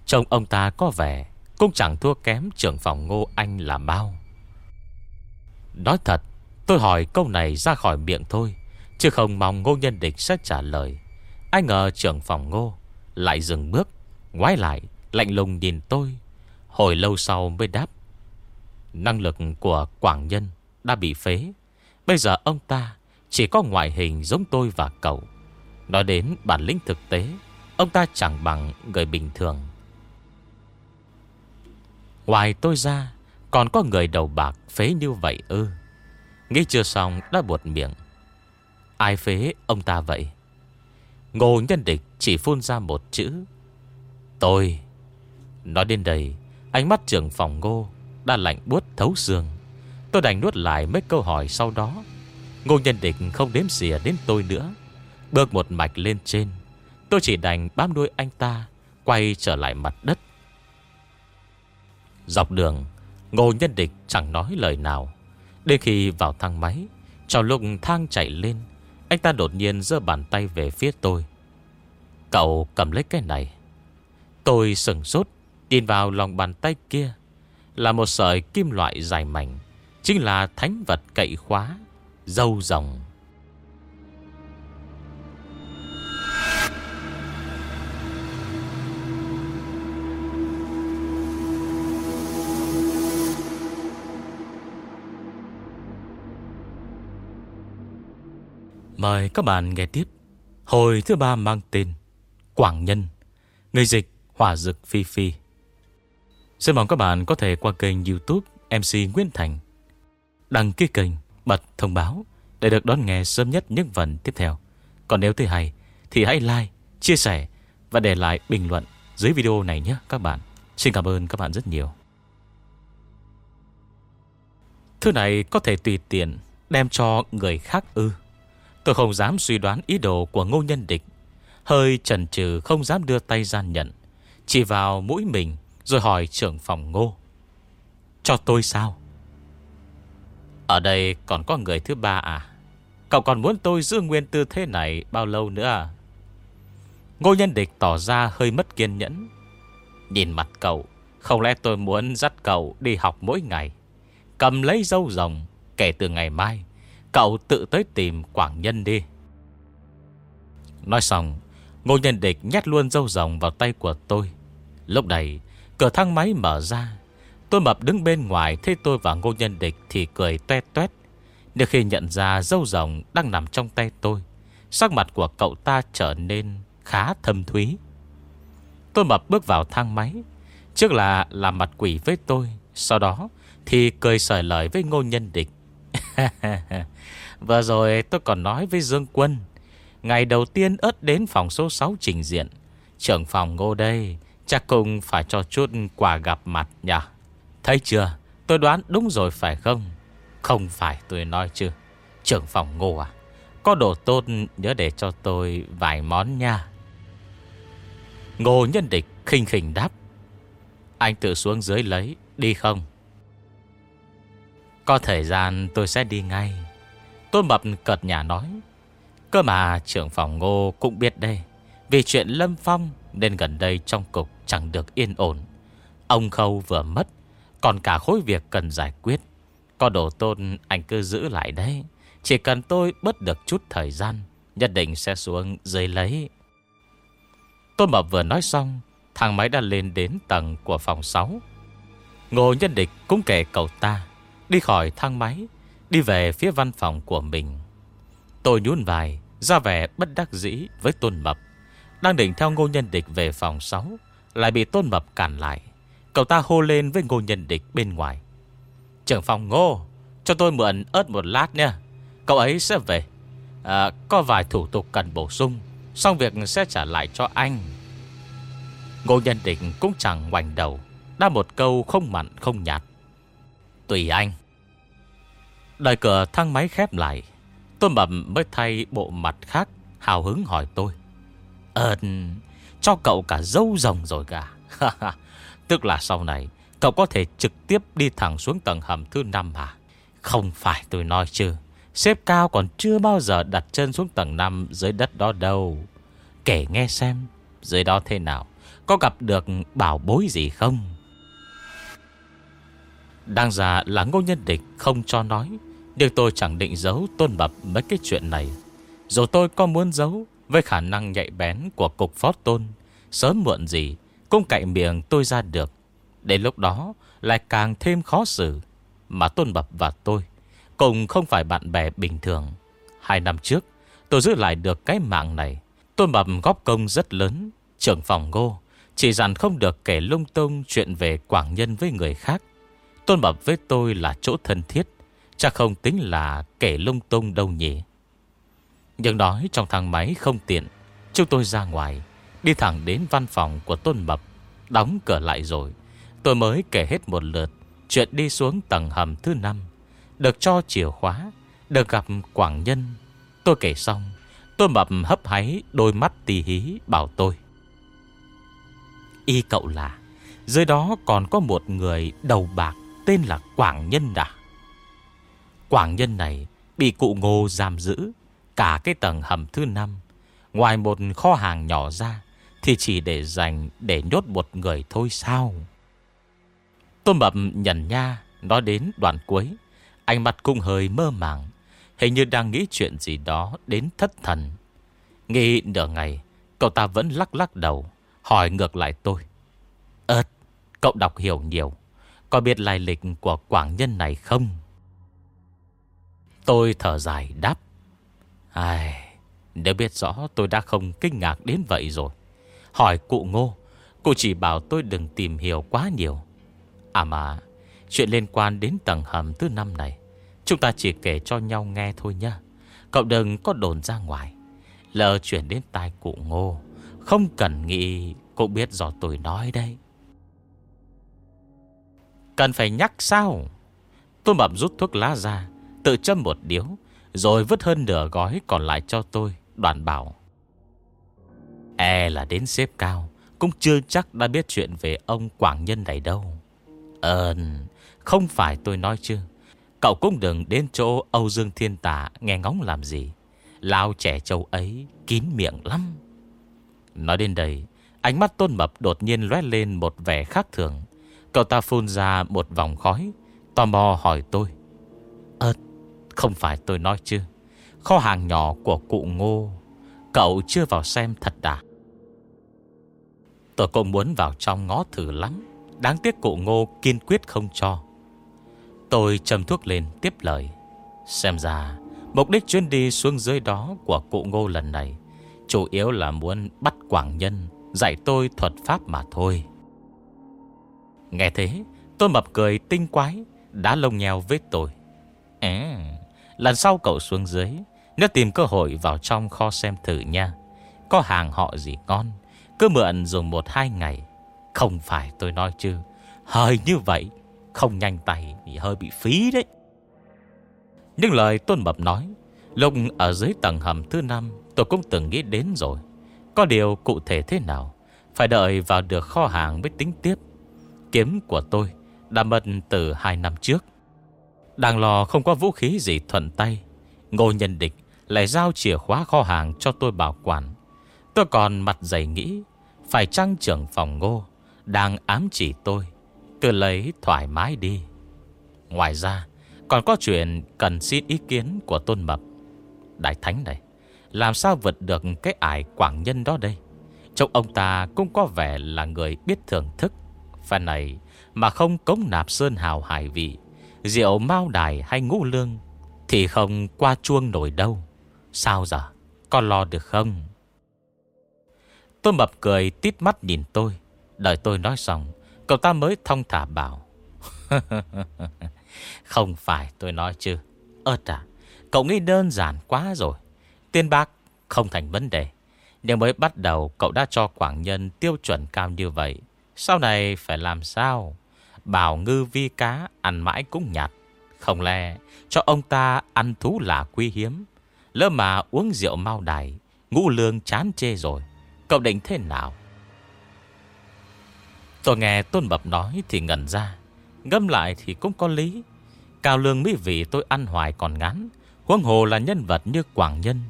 Trông ông ta có vẻ Cũng chẳng thua kém trưởng phòng ngô anh là bao. Nói thật, Tôi hỏi câu này ra khỏi miệng thôi, Chứ không mong ngô nhân địch sẽ trả lời. Ai ngờ trưởng phòng ngô Lại dừng bước, Ngoái lại, lạnh lùng nhìn tôi, Hồi lâu sau mới đáp. Năng lực của Quảng Nhân Đã bị phế. Bây giờ ông ta chỉ có ngoại hình giống tôi và cậu. Nói đến bản lĩnh thực tế, Ông ta chẳng bằng người bình thường. Ngoài tôi ra, Còn có người đầu bạc phế như vậy ư? Nghĩ chưa xong đã buột miệng. Ai phế ông ta vậy? Ngô nhân địch chỉ phun ra một chữ. Tôi. Nói đến đây, Ánh mắt trưởng phòng ngô đã lạnh buốt thấu xương. Tôi đành nuốt lại mấy câu hỏi sau đó. Ngô nhân địch không đếm xỉa đến tôi nữa. Bước một mạch lên trên, Tôi chỉ đành bám đuôi anh ta, Quay trở lại mặt đất. Dọc đường, Ngô nhân địch chẳng nói lời nào. Đến khi vào thang máy, Trong lúc thang chạy lên, Anh ta đột nhiên giơ bàn tay về phía tôi. Cậu cầm lấy cái này. Tôi sừng sốt, Nhìn vào lòng bàn tay kia. Là một sợi kim loại dài mảnh, Chính là thánh vật cậy khóa, Dâu rồng. Mời các bạn nghe tiếp. Hồi thứ ba mang tên Quảng Nhân, Người dịch Hỏa Dực Phi Phi. Xin mong các bạn có thể qua kênh youtube MC Nguyễn Thành Đăng ký kênh Bật thông báo Để được đón nghe sớm nhất những phần tiếp theo. Còn nếu thấy hay Thì hãy like, chia sẻ Và để lại bình luận dưới video này nhé các bạn. Xin cảm ơn các bạn rất nhiều. Thứ này có thể tùy tiện Đem cho người khác ư. Tôi không dám suy đoán ý đồ của ngô nhân địch. Hơi chần chừ không dám đưa tay gian nhận Chỉ vào mũi mình rồi hỏi trưởng phòng ngô. Cho tôi sao? Ở đây còn có người thứ ba à? Cậu còn muốn tôi giữ nguyên tư thế này Bao lâu nữa à? Ngô nhân địch tỏ ra hơi mất kiên nhẫn. Nhìn mặt cậu, Không lẽ tôi muốn dắt cậu đi học mỗi ngày? Cầm lấy dâu rồng, Kể từ ngày mai, Cậu tự tới tìm Quảng Nhân đi. Nói xong, Ngô nhân địch nhét luôn dâu rồng vào tay của tôi. Lúc này Cửa thang máy mở ra. Tôi mập đứng bên ngoài, Thấy tôi và ngô nhân địch thì cười tuét tuét Nhưng khi nhận ra dâu rồng đang nằm trong tay tôi, Sắc mặt của cậu ta trở nên khá thâm thúy. Tôi mập bước vào thang máy. Trước là làm mặt quỷ với tôi, Sau đó thì cười sởi lời với ngô nhân địch. Vừa rồi tôi còn nói với Dương Quân, Ngày đầu tiên ớt đến phòng số 6 trình diện. Trưởng phòng ngô đây Chắc cũng phải cho chút quà gặp mặt nhỉ? Thấy chưa? Tôi đoán đúng rồi phải không? Không phải tôi nói chứ. Trưởng phòng ngô à? Có đồ tốt nhớ để cho tôi vài món nha. Ngô nhân địch khinh khỉnh đáp. Anh tự xuống dưới lấy, Đi không? Có thời gian tôi sẽ đi ngay. Tôi mập cợt nhà nói. Cơ mà trưởng phòng ngô cũng biết đây. Vì chuyện Lâm Phong nên gần đây trong cục chẳng được yên ổn. Ông Khâu vừa mất, Còn cả khối việc cần giải quyết. Có đồ tôn, anh cứ giữ lại đấy. Chỉ cần tôi bớt được chút thời gian, Nhất định sẽ xuống dưới lấy. Tôn Mập vừa nói xong, Thang máy đã lên đến tầng của phòng 6 Ngô nhân địch cũng kể cậu ta, Đi khỏi thang máy, Đi về phía văn phòng của mình. Tôi nhún vài Ra vẻ bất đắc dĩ với Tôn Mập. Đang định theo ngô nhân địch về phòng 6 Lại bị Tôn Mập cản lại. Cậu ta hô lên với ngô nhân địch bên ngoài. Trưởng phòng ngô Cho tôi mượn ớt một lát nha. Cậu ấy sẽ về. À, Có vài thủ tục cần bổ sung Xong việc sẽ trả lại cho anh. Ngô nhân địch cũng chẳng ngoảnh đầu Đã một câu không mặn không nhạt. Tùy anh. Đợi cửa thang máy khép lại Tôi mập mới thay bộ mặt khác Hào hứng hỏi tôi. Ơn, Cho cậu cả dâu rồng rồi cả Tức là sau này, Cậu có thể trực tiếp đi thẳng xuống tầng hầm thứ 5 à Không phải tôi nói chứ, Xếp cao còn chưa bao giờ đặt chân xuống tầng 5 dưới đất đó đâu. Kể nghe xem, Dưới đó thế nào, Có gặp được bảo bối gì không? Đang già là ngô nhân địch không cho nói, nhưng tôi chẳng định giấu tôn bập mấy cái chuyện này. Dù tôi có muốn giấu với khả năng nhạy bén của cục phó tôn, Sớm muộn gì Cũng cậy miệng tôi ra được. Đến lúc đó lại càng thêm khó xử, Mà tôn bập và tôi Cùng không phải bạn bè bình thường. Hai năm trước, Tôi giữ lại được cái mạng này. Tôn bập góp công rất lớn, Trưởng phòng ngô, Chỉ dặn không được kể lung tung Chuyện về Quảng Nhân với người khác. Tôn bập với tôi là chỗ thân thiết, Chắc không tính là kể lung tung đâu nhỉ. Nhưng nói trong thang máy không tiện, Chúng tôi ra ngoài, Đi thẳng đến văn phòng của Tôn Mập, Đóng cửa lại rồi. Tôi mới kể hết một lượt Chuyện đi xuống tầng hầm thứ năm, Được cho chìa khóa, Được gặp Quảng Nhân. Tôi kể xong, Tôn Mập hấp háy đôi mắt tì hí bảo tôi. Y cậu là, Dưới đó còn có một người đầu bạc Tên là Quảng Nhân à? Quảng nhân này bị cụ ngô giam giữ cả cái tầng hầm thứ năm. Ngoài một kho hàng nhỏ ra thì chỉ để dành để nhốt một người thôi sao. Tôn Mập nhận nha nói đến đoạn cuối. Ánh mặt cũng hơi mơ màng. Hình như đang nghĩ chuyện gì đó đến thất thần. Nghĩ nửa ngày, cậu ta vẫn lắc lắc đầu, hỏi ngược lại tôi. Ơt, cậu đọc hiểu nhiều. Có biết lai lịch của quảng nhân này không? Tôi thở dài đáp. Ai, nếu biết rõ tôi đã không kinh ngạc đến vậy rồi. Hỏi cụ ngô, cụ chỉ bảo tôi đừng tìm hiểu quá nhiều. À mà, chuyện liên quan đến tầng hầm thứ năm này, chúng ta chỉ kể cho nhau nghe thôi nhá. Cậu đừng có đồn ra ngoài. Lỡ chuyển đến tai cụ ngô, không cần nghĩ cũng biết do tôi nói đây. Cần phải nhắc sao? Tôi mập rút thuốc lá ra Tự châm một điếu rồi vứt hơn nửa gói còn lại cho tôi, Đoàn bảo. E là đến xếp cao, Cũng chưa chắc đã biết chuyện về ông Quảng Nhân này đâu. Ờn, Không phải tôi nói chứ. Cậu cũng đừng đến chỗ Âu Dương Thiên Tà Nghe ngóng làm gì. Lao trẻ châu ấy kín miệng lắm. Nói đến đây, Ánh mắt tôn mập đột nhiên lóe lên một vẻ khác thường. Cậu ta phun ra một vòng khói, Tò mò hỏi tôi không phải tôi nói chứ. Kho hàng nhỏ của cụ ngô, Cậu chưa vào xem thật đã Tôi cũng muốn vào trong ngó thử lắm. Đáng tiếc cụ ngô kiên quyết không cho. Tôi châm thuốc lên tiếp lời. Xem ra, Mục đích chuyến đi xuống dưới đó Của cụ ngô lần này Chủ yếu là muốn bắt quảng nhân Dạy tôi thuật pháp mà thôi. Nghe thế, Tôi mập cười tinh quái Đã lông nhèo với tôi. À Lần sau cậu xuống dưới, Nếu tìm cơ hội vào trong kho xem thử nha. Có hàng họ gì ngon, Cứ mượn dùng một hai ngày. Không phải tôi nói chứ, Hơi như vậy, Không nhanh tay thì hơi bị phí đấy. Nhưng lời Tôn Mập nói, Lúc ở dưới tầng hầm thứ năm, Tôi cũng từng nghĩ đến rồi. Có điều cụ thể thế nào, Phải đợi vào được kho hàng mới tính tiếp. Kiếm của tôi Đã mất từ hai năm trước. Đang lo không có vũ khí gì thuận tay, Ngô nhân địch Lại giao chìa khóa kho hàng cho tôi bảo quản. Tôi còn mặt dày nghĩ, Phải chăng trưởng phòng ngô Đang ám chỉ tôi, Cứ lấy thoải mái đi. Ngoài ra, Còn có chuyện cần xin ý kiến của Tôn Mập. Đại Thánh này, Làm sao vượt được cái ải quảng nhân đó đây? Trông ông ta cũng có vẻ là người biết thưởng thức. Phần này mà không cống nạp sơn hào hải vị Rượu mao đài hay ngũ lương Thì không qua chuông nổi đâu. Sao giờ? Con lo được không? Tôi mập cười tít mắt nhìn tôi. Đợi tôi nói xong, Cậu ta mới thông thả bảo. Không phải tôi nói chứ. Ơt à Cậu nghĩ đơn giản quá rồi. Tiên bác, không thành vấn đề. Nhưng mới bắt đầu, cậu đã cho quảng nhân tiêu chuẩn cao như vậy, Sau này phải làm sao? Bảo ngư vi cá ăn mãi cũng nhạt. Không lẽ cho ông ta ăn thú là quý hiếm? Lỡ mà uống rượu mau đài, Ngũ lương chán chê rồi. Cậu định thế nào? Tôi nghe Tôn Bập nói thì ngẩn ra. Ngâm lại thì cũng có lý. Cao lương mỹ vị tôi ăn hoài còn ngắn Huống hồ là nhân vật như Quảng Nhân.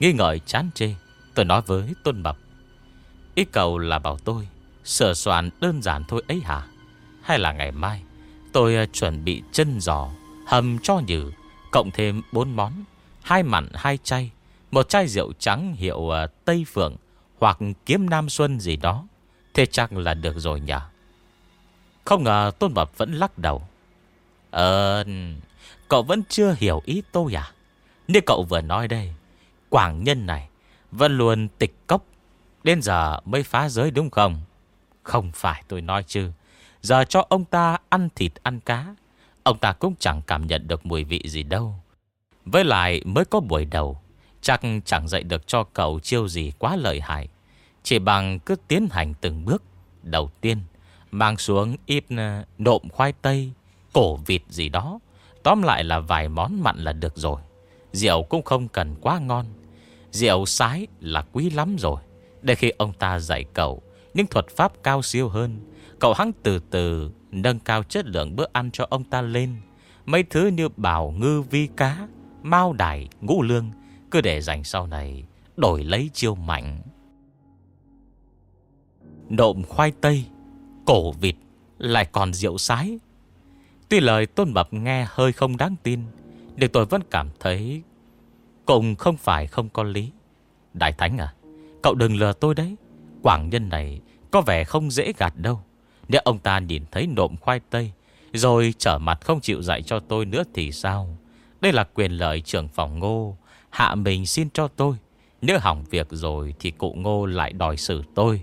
Nghi ngợi chán chê, Tôi nói với Tôn Bập. Ý cầu là bảo tôi, Sửa soạn đơn giản thôi ấy hả? Hay là ngày mai Tôi ờ, chuẩn bị chân giò Hầm cho nhừ, Cộng thêm 4 món hai mặn hai chay Một chai rượu trắng hiệu ờ, Tây Phượng Hoặc kiếm Nam Xuân gì đó. Thế chắc là được rồi nhỉ? Không ngờ Tôn Bập vẫn lắc đầu. Ờ Cậu vẫn chưa hiểu ý tôi à? Như cậu vừa nói đây Quảng nhân này Vẫn luôn tịch cốc Đến giờ mới phá giới đúng không? Không phải tôi nói chứ. Giờ cho ông ta ăn thịt ăn cá. Ông ta cũng chẳng cảm nhận được mùi vị gì đâu. Với lại mới có buổi đầu, Chắc chẳng dạy được cho cậu chiêu gì quá lợi hại. Chỉ bằng cứ tiến hành từng bước. Đầu tiên, Mang xuống ít ờ, nộm khoai tây, Cổ vịt gì đó. Tóm lại là vài món mặn là được rồi. Rượu cũng không cần quá ngon. Rượu sái là quý lắm rồi. Để khi ông ta dạy cậu, Những thuật pháp cao siêu hơn Cậu hắn từ từ Nâng cao chất lượng bữa ăn cho ông ta lên. Mấy thứ như bảo ngư vi cá Mao đài, ngũ lương. Cứ để dành sau này Đổi lấy chiêu mạnh. Nộm khoai tây Cổ vịt Lại còn rượu sái. Tuy lời Tôn Mập nghe hơi không đáng tin Nhưng tôi vẫn cảm thấy Cũng không phải không có lý. Đại Thánh à Cậu đừng lừa tôi đấy. Quảng nhân này có vẻ không dễ gạt đâu. Nếu ông ta nhìn thấy nộm khoai tây, Rồi trở mặt không chịu dạy cho tôi nữa thì sao? Đây là quyền lợi trưởng phòng ngô. Hạ mình xin cho tôi. Nếu hỏng việc rồi Thì cụ ngô lại đòi xử tôi.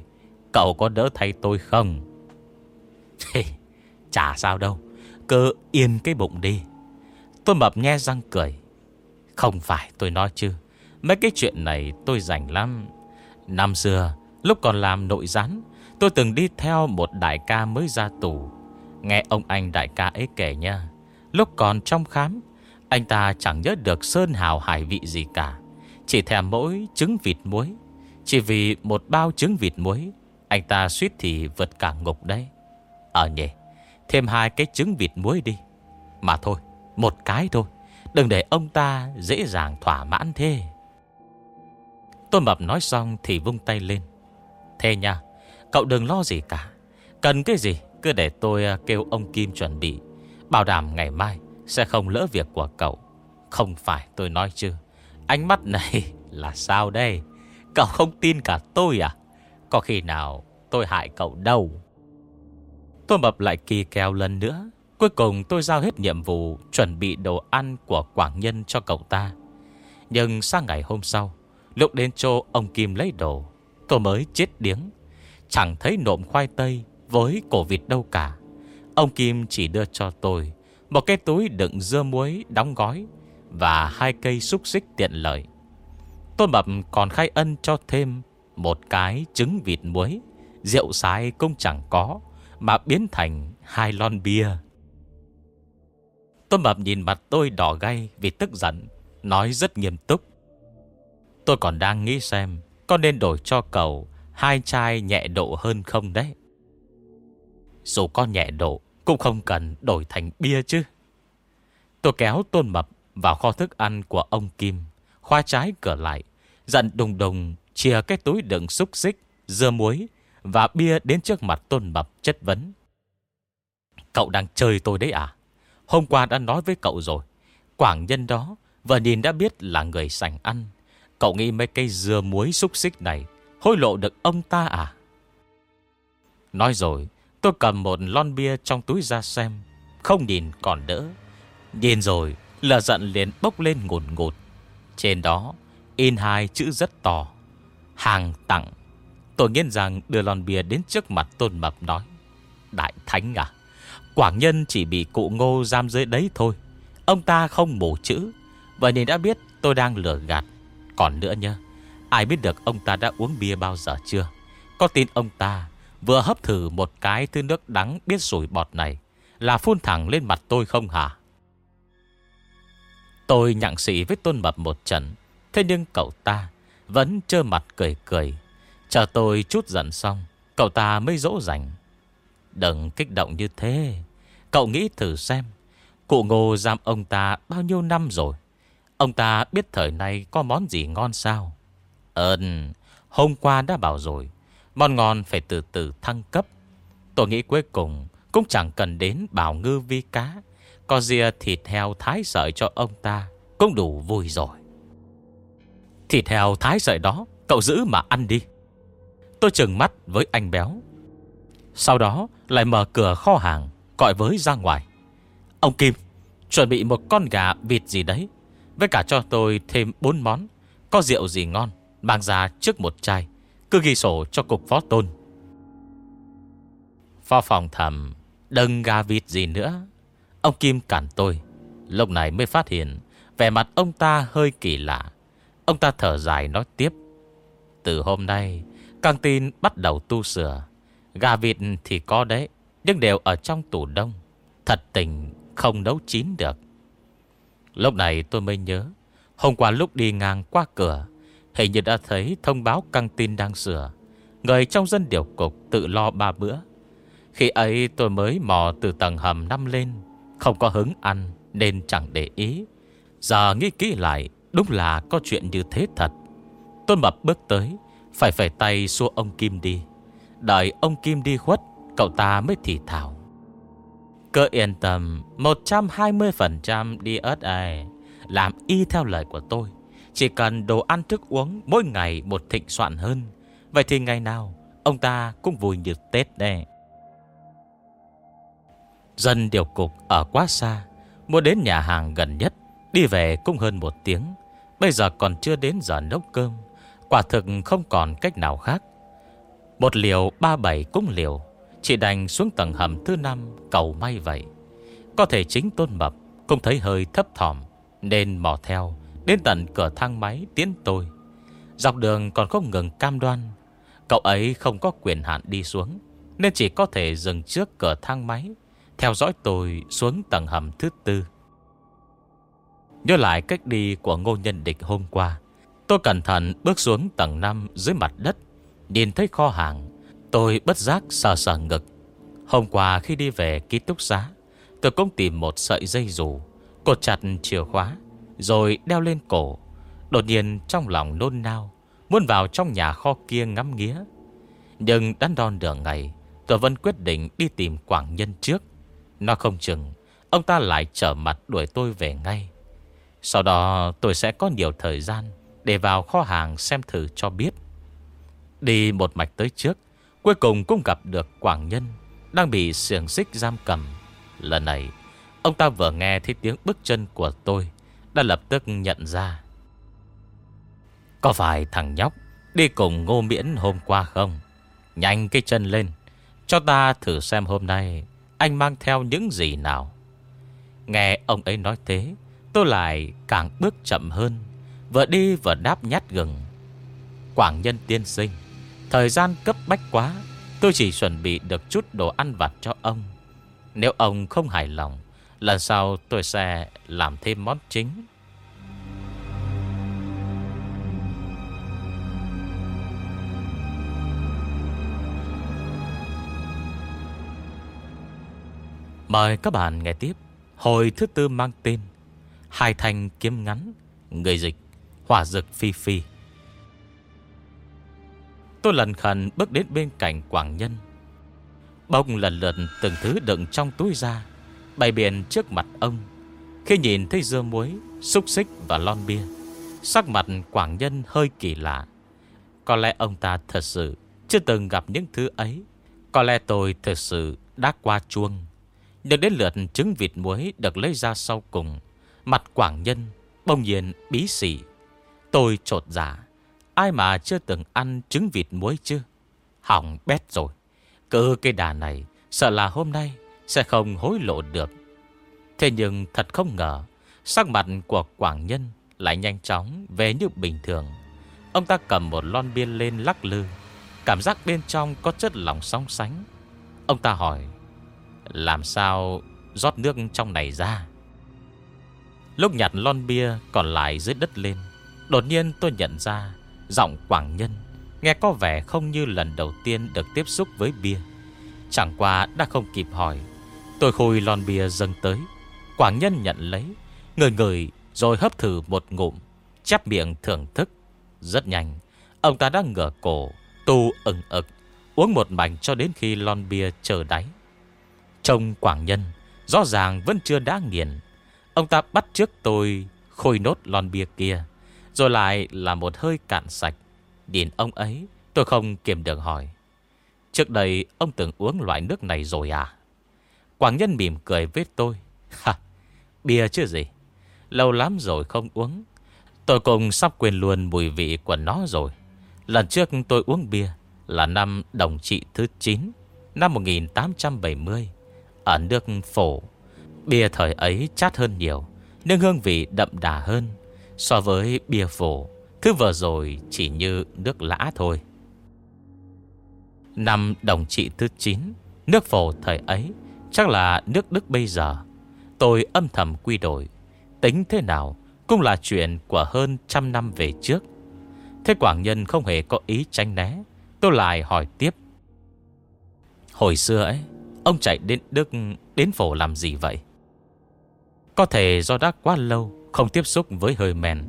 Cậu có đỡ thay tôi không? Chả sao đâu. Cứ yên cái bụng đi. Tôi mập nghe răng cười. Không phải tôi nói chứ. Mấy cái chuyện này tôi rảnh lắm. Năm xưa, Lúc còn làm nội gián Tôi từng đi theo một đại ca mới ra tù. Nghe ông anh đại ca ấy kể nha, Lúc còn trong khám, Anh ta chẳng nhớ được sơn hào hải vị gì cả. Chỉ thèm mỗi trứng vịt muối. Chỉ vì một bao trứng vịt muối, Anh ta suýt thì vượt cả ngục đấy. Ờ nhỉ, Thêm hai cái trứng vịt muối đi. Mà thôi, Một cái thôi, Đừng để ông ta dễ dàng thỏa mãn thế. Tôn Mập nói xong thì vung tay lên. Thế nha Cậu đừng lo gì cả. Cần cái gì cứ để tôi à, kêu ông Kim chuẩn bị. Bảo đảm ngày mai Sẽ không lỡ việc của cậu. Không phải tôi nói chứ. Ánh mắt này là sao đây? Cậu không tin cả tôi à? Có khi nào tôi hại cậu đâu? Tôi mập lại kỳ kèo lần nữa. Cuối cùng tôi giao hết nhiệm vụ Chuẩn bị đồ ăn của Quảng Nhân cho cậu ta. Nhưng sang ngày hôm sau, Lúc đến chỗ ông Kim lấy đồ, Tôi mới chết điếng. Chẳng thấy nộm khoai tây Với cổ vịt đâu cả. Ông Kim chỉ đưa cho tôi Một cái túi đựng dưa muối đóng gói Và hai cây xúc xích tiện lợi. Tôi mập còn khai ân cho thêm Một cái trứng vịt muối. Rượu sái cũng chẳng có Mà biến thành hai lon bia. Tôi mập nhìn mặt tôi đỏ gay Vì tức giận, Nói rất nghiêm túc. Tôi còn đang nghĩ xem Có nên đổi cho cậu Hai chai nhẹ độ hơn không đấy. Dù có nhẹ độ, Cũng không cần đổi thành bia chứ. Tôi kéo tôn mập Vào kho thức ăn của ông Kim, Khoa trái cửa lại, Giận đùng đùng Chia cái túi đựng xúc xích, Dưa muối Và bia đến trước mặt tôn mập chất vấn. Cậu đang chơi tôi đấy à? Hôm qua đã nói với cậu rồi. Quảng nhân đó, Vừa nhìn đã biết là người sành ăn. Cậu nghĩ mấy cây dưa muối xúc xích này hối lộ được ông ta à? Nói rồi, Tôi cầm một lon bia trong túi ra xem, Không nhìn còn đỡ. Nhìn rồi là giận liền bốc lên ngột ngột Trên đó, In hai chữ rất to, Hàng tặng. Tôi nghiên rằng đưa lon bia đến trước mặt Tôn Mập nói, Đại Thánh à Quảng Nhân chỉ bị cụ ngô giam dưới đấy thôi. Ông ta không mổ chữ. Vậy nên đã biết tôi đang lừa gạt. Còn nữa nhá Ai biết được ông ta đã uống bia bao giờ chưa? Có tin ông ta Vừa hấp thử một cái thứ nước đắng biết sủi bọt này Là phun thẳng lên mặt tôi không hả? Tôi nhặng sĩ với Tôn Mập một trận, Thế nhưng cậu ta Vẫn trơ mặt cười cười. Chờ tôi chút giận xong, Cậu ta mới dỗ dành. Đừng kích động như thế. Cậu nghĩ thử xem, Cụ ngô giam ông ta bao nhiêu năm rồi? Ông ta biết thời nay có món gì ngon sao? Ơn. Hôm qua đã bảo rồi, Món ngon phải từ từ thăng cấp. Tôi nghĩ cuối cùng Cũng chẳng cần đến bảo ngư vi cá. Có rìa thịt heo thái sợi cho ông ta Cũng đủ vui rồi. Thịt heo thái sợi đó, Cậu giữ mà ăn đi. Tôi chừng mắt với anh béo. Sau đó lại mở cửa kho hàng, Gọi với ra ngoài. Ông Kim, Chuẩn bị một con gà vịt gì đấy, Với cả cho tôi thêm 4 món. Có rượu gì ngon? Mang ra trước một chai, Cứ ghi sổ cho cục phó tôn. Phó phòng thầm Đừng gà vịt gì nữa. Ông Kim cản tôi, Lúc này mới phát hiện Vẻ mặt ông ta hơi kỳ lạ. Ông ta thở dài nói tiếp, Từ hôm nay, Căng tin bắt đầu tu sửa. Gà vịt thì có đấy, Nhưng đều ở trong tủ đông. Thật tình, không nấu chín được. Lúc này tôi mới nhớ, Hôm qua lúc đi ngang qua cửa Hình như đã thấy thông báo căng tin đang sửa. Người trong dân điều cục tự lo ba bữa. Khi ấy tôi mới mò từ tầng hầm năm lên. Không có hứng ăn Nên chẳng để ý. Giờ nghĩ kỹ lại, Đúng là có chuyện như thế thật. Tôi mập bước tới, Phải phải tay xua ông Kim đi. Đợi ông Kim đi khuất, Cậu ta mới thì thảo Cứ yên tâm 120% đi ớt ai Làm y theo lời của tôi. Chỉ cần đồ ăn thức uống Mỗi ngày một thịnh soạn hơn. Vậy thì ngày nào, Ông ta cũng vui như Tết đây Dân điều cục ở quá xa Muốn đến nhà hàng gần nhất, Đi về cũng hơn một tiếng. Bây giờ còn chưa đến giờ nấu cơm, Quả thực không còn cách nào khác. Một liều ba bảy cũng liều, Chỉ đành xuống tầng hầm thứ năm, Cầu may vậy. Có thể chính tôn mập Cũng thấy hơi thấp thỏm, Nên mò theo. Đến tận cửa thang máy tiến tôi. Dọc đường còn không ngừng cam đoan. Cậu ấy không có quyền hạn đi xuống, Nên chỉ có thể dừng trước cửa thang máy, Theo dõi tôi xuống tầng hầm thứ tư. Nhớ lại cách đi của ngô nhân địch hôm qua, Tôi cẩn thận bước xuống tầng 5 dưới mặt đất. Nhìn thấy kho hàng, Tôi bất giác sờ sờ ngực. Hôm qua khi đi về ký túc xá, Tôi cũng tìm một sợi dây dù, Cột chặt chìa khóa. Rồi đeo lên cổ. Đột nhiên trong lòng nôn nao, Muốn vào trong nhà kho kia ngắm nghía. Nhưng đắn đon đường ngày Tôi vẫn quyết định đi tìm Quảng Nhân trước. Nó không chừng, Ông ta lại trở mặt đuổi tôi về ngay. Sau đó tôi sẽ có nhiều thời gian Để vào kho hàng xem thử cho biết. Đi một mạch tới trước, Cuối cùng cũng gặp được Quảng Nhân Đang bị xiềng xích giam cầm. Lần này, Ông ta vừa nghe thấy tiếng bước chân của tôi. Đã lập tức nhận ra. Có phải thằng nhóc Đi cùng ngô miễn hôm qua không? Nhanh cái chân lên, Cho ta thử xem hôm nay Anh mang theo những gì nào. Nghe ông ấy nói thế, Tôi lại càng bước chậm hơn, Vừa đi vừa đáp nhát gừng. Quảng nhân tiên sinh, Thời gian cấp bách quá, Tôi chỉ chuẩn bị được chút đồ ăn vặt cho ông. Nếu ông không hài lòng Lần sau tôi sẽ làm thêm món chính. Mời các bạn nghe tiếp Hồi thứ tư mang tên Hai thanh kiếm ngắn, Người dịch, Hỏa dực phi phi. Tôi lần khẩn bước đến bên cạnh Quảng Nhân Bông lần lượt từng thứ đựng trong túi ra. Bày biển trước mặt ông. Khi nhìn thấy dưa muối, Xúc xích và lon bia, Sắc mặt Quảng Nhân hơi kỳ lạ. Có lẽ ông ta thật sự Chưa từng gặp những thứ ấy. Có lẽ tôi thật sự đã qua chuông. Nhưng đến lượt trứng vịt muối Được lấy ra sau cùng, Mặt Quảng Nhân bông nhiên bí xỉ Tôi trột giả dạ. Ai mà chưa từng ăn trứng vịt muối chứ? Hỏng bét rồi. Cứ cái đà này, Sợ là hôm nay sẽ không hối lộ được. Thế nhưng thật không ngờ, Sắc mặt của Quảng Nhân Lại nhanh chóng về như bình thường. Ông ta cầm một lon bia lên lắc lư, Cảm giác bên trong có chất lỏng sóng sánh. Ông ta hỏi, Làm sao rót nước trong này ra? Lúc nhặt lon bia còn lại dưới đất lên, Đột nhiên tôi nhận ra Giọng Quảng Nhân Nghe có vẻ không như lần đầu tiên được tiếp xúc với bia. Chẳng qua đã không kịp hỏi Tôi khui lon bia dâng tới. Quảng Nhân nhận lấy Người người rồi hấp thử một ngụm, Chép miệng thưởng thức. Rất nhanh, Ông ta đã ngửa cổ, Tu ừng ực, Uống một mảnh cho đến khi lon bia chờ đáy. Trông Quảng Nhân, Rõ ràng vẫn chưa đã nghiền. Ông ta bắt trước tôi Khôi nốt lon bia kia, rồi lại là một hơi cạn sạch. Nhìn ông ấy, tôi không kiềm được hỏi. Trước đây ông từng uống loại nước này rồi à? Quảng Nhân mỉm cười với tôi. Ha, Bia chứ gì? Lâu lắm rồi không uống. Tôi cũng sắp quên luôn mùi vị của nó rồi. Lần trước tôi uống bia Là năm đồng trị thứ 9 Năm 1870 Ở nước phổ. Bia thời ấy chát hơn nhiều, Nhưng hương vị đậm đà hơn So với bia phổ. Thứ vừa rồi chỉ như nước lã thôi. Năm đồng trị thứ 9 Nước phổ thời ấy Chắc là nước Đức bây giờ. Tôi âm thầm quy đổi. Tính thế nào Cũng là chuyện của hơn trăm năm về trước. Thế Quảng Nhân không hề có ý tránh né. Tôi lại hỏi tiếp. Hồi xưa ấy, Ông chạy đến Đức, Đến phổ làm gì vậy? Có thể do đã quá lâu, không tiếp xúc với hơi men.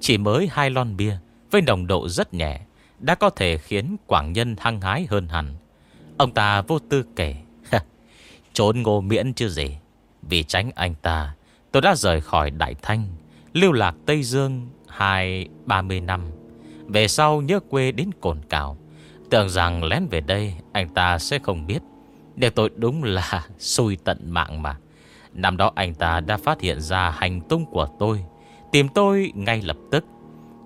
Chỉ mới hai lon bia, Với nồng độ rất nhẹ, Đã có thể khiến Quảng Nhân hăng hái hơn hẳn. Ông ta vô tư kể. Trốn ngô miễn chứ gì. Vì tránh anh ta, Tôi đã rời khỏi Đại Thanh, Lưu lạc Tây Dương Hai, ba mươi năm. Về sau nhớ quê đến Cồn Cào. Tưởng rằng lén về đây, Anh ta sẽ không biết. Để tôi đúng là xui tận mạng mà. Năm đó anh ta đã phát hiện ra hành tung của tôi. Tìm tôi ngay lập tức.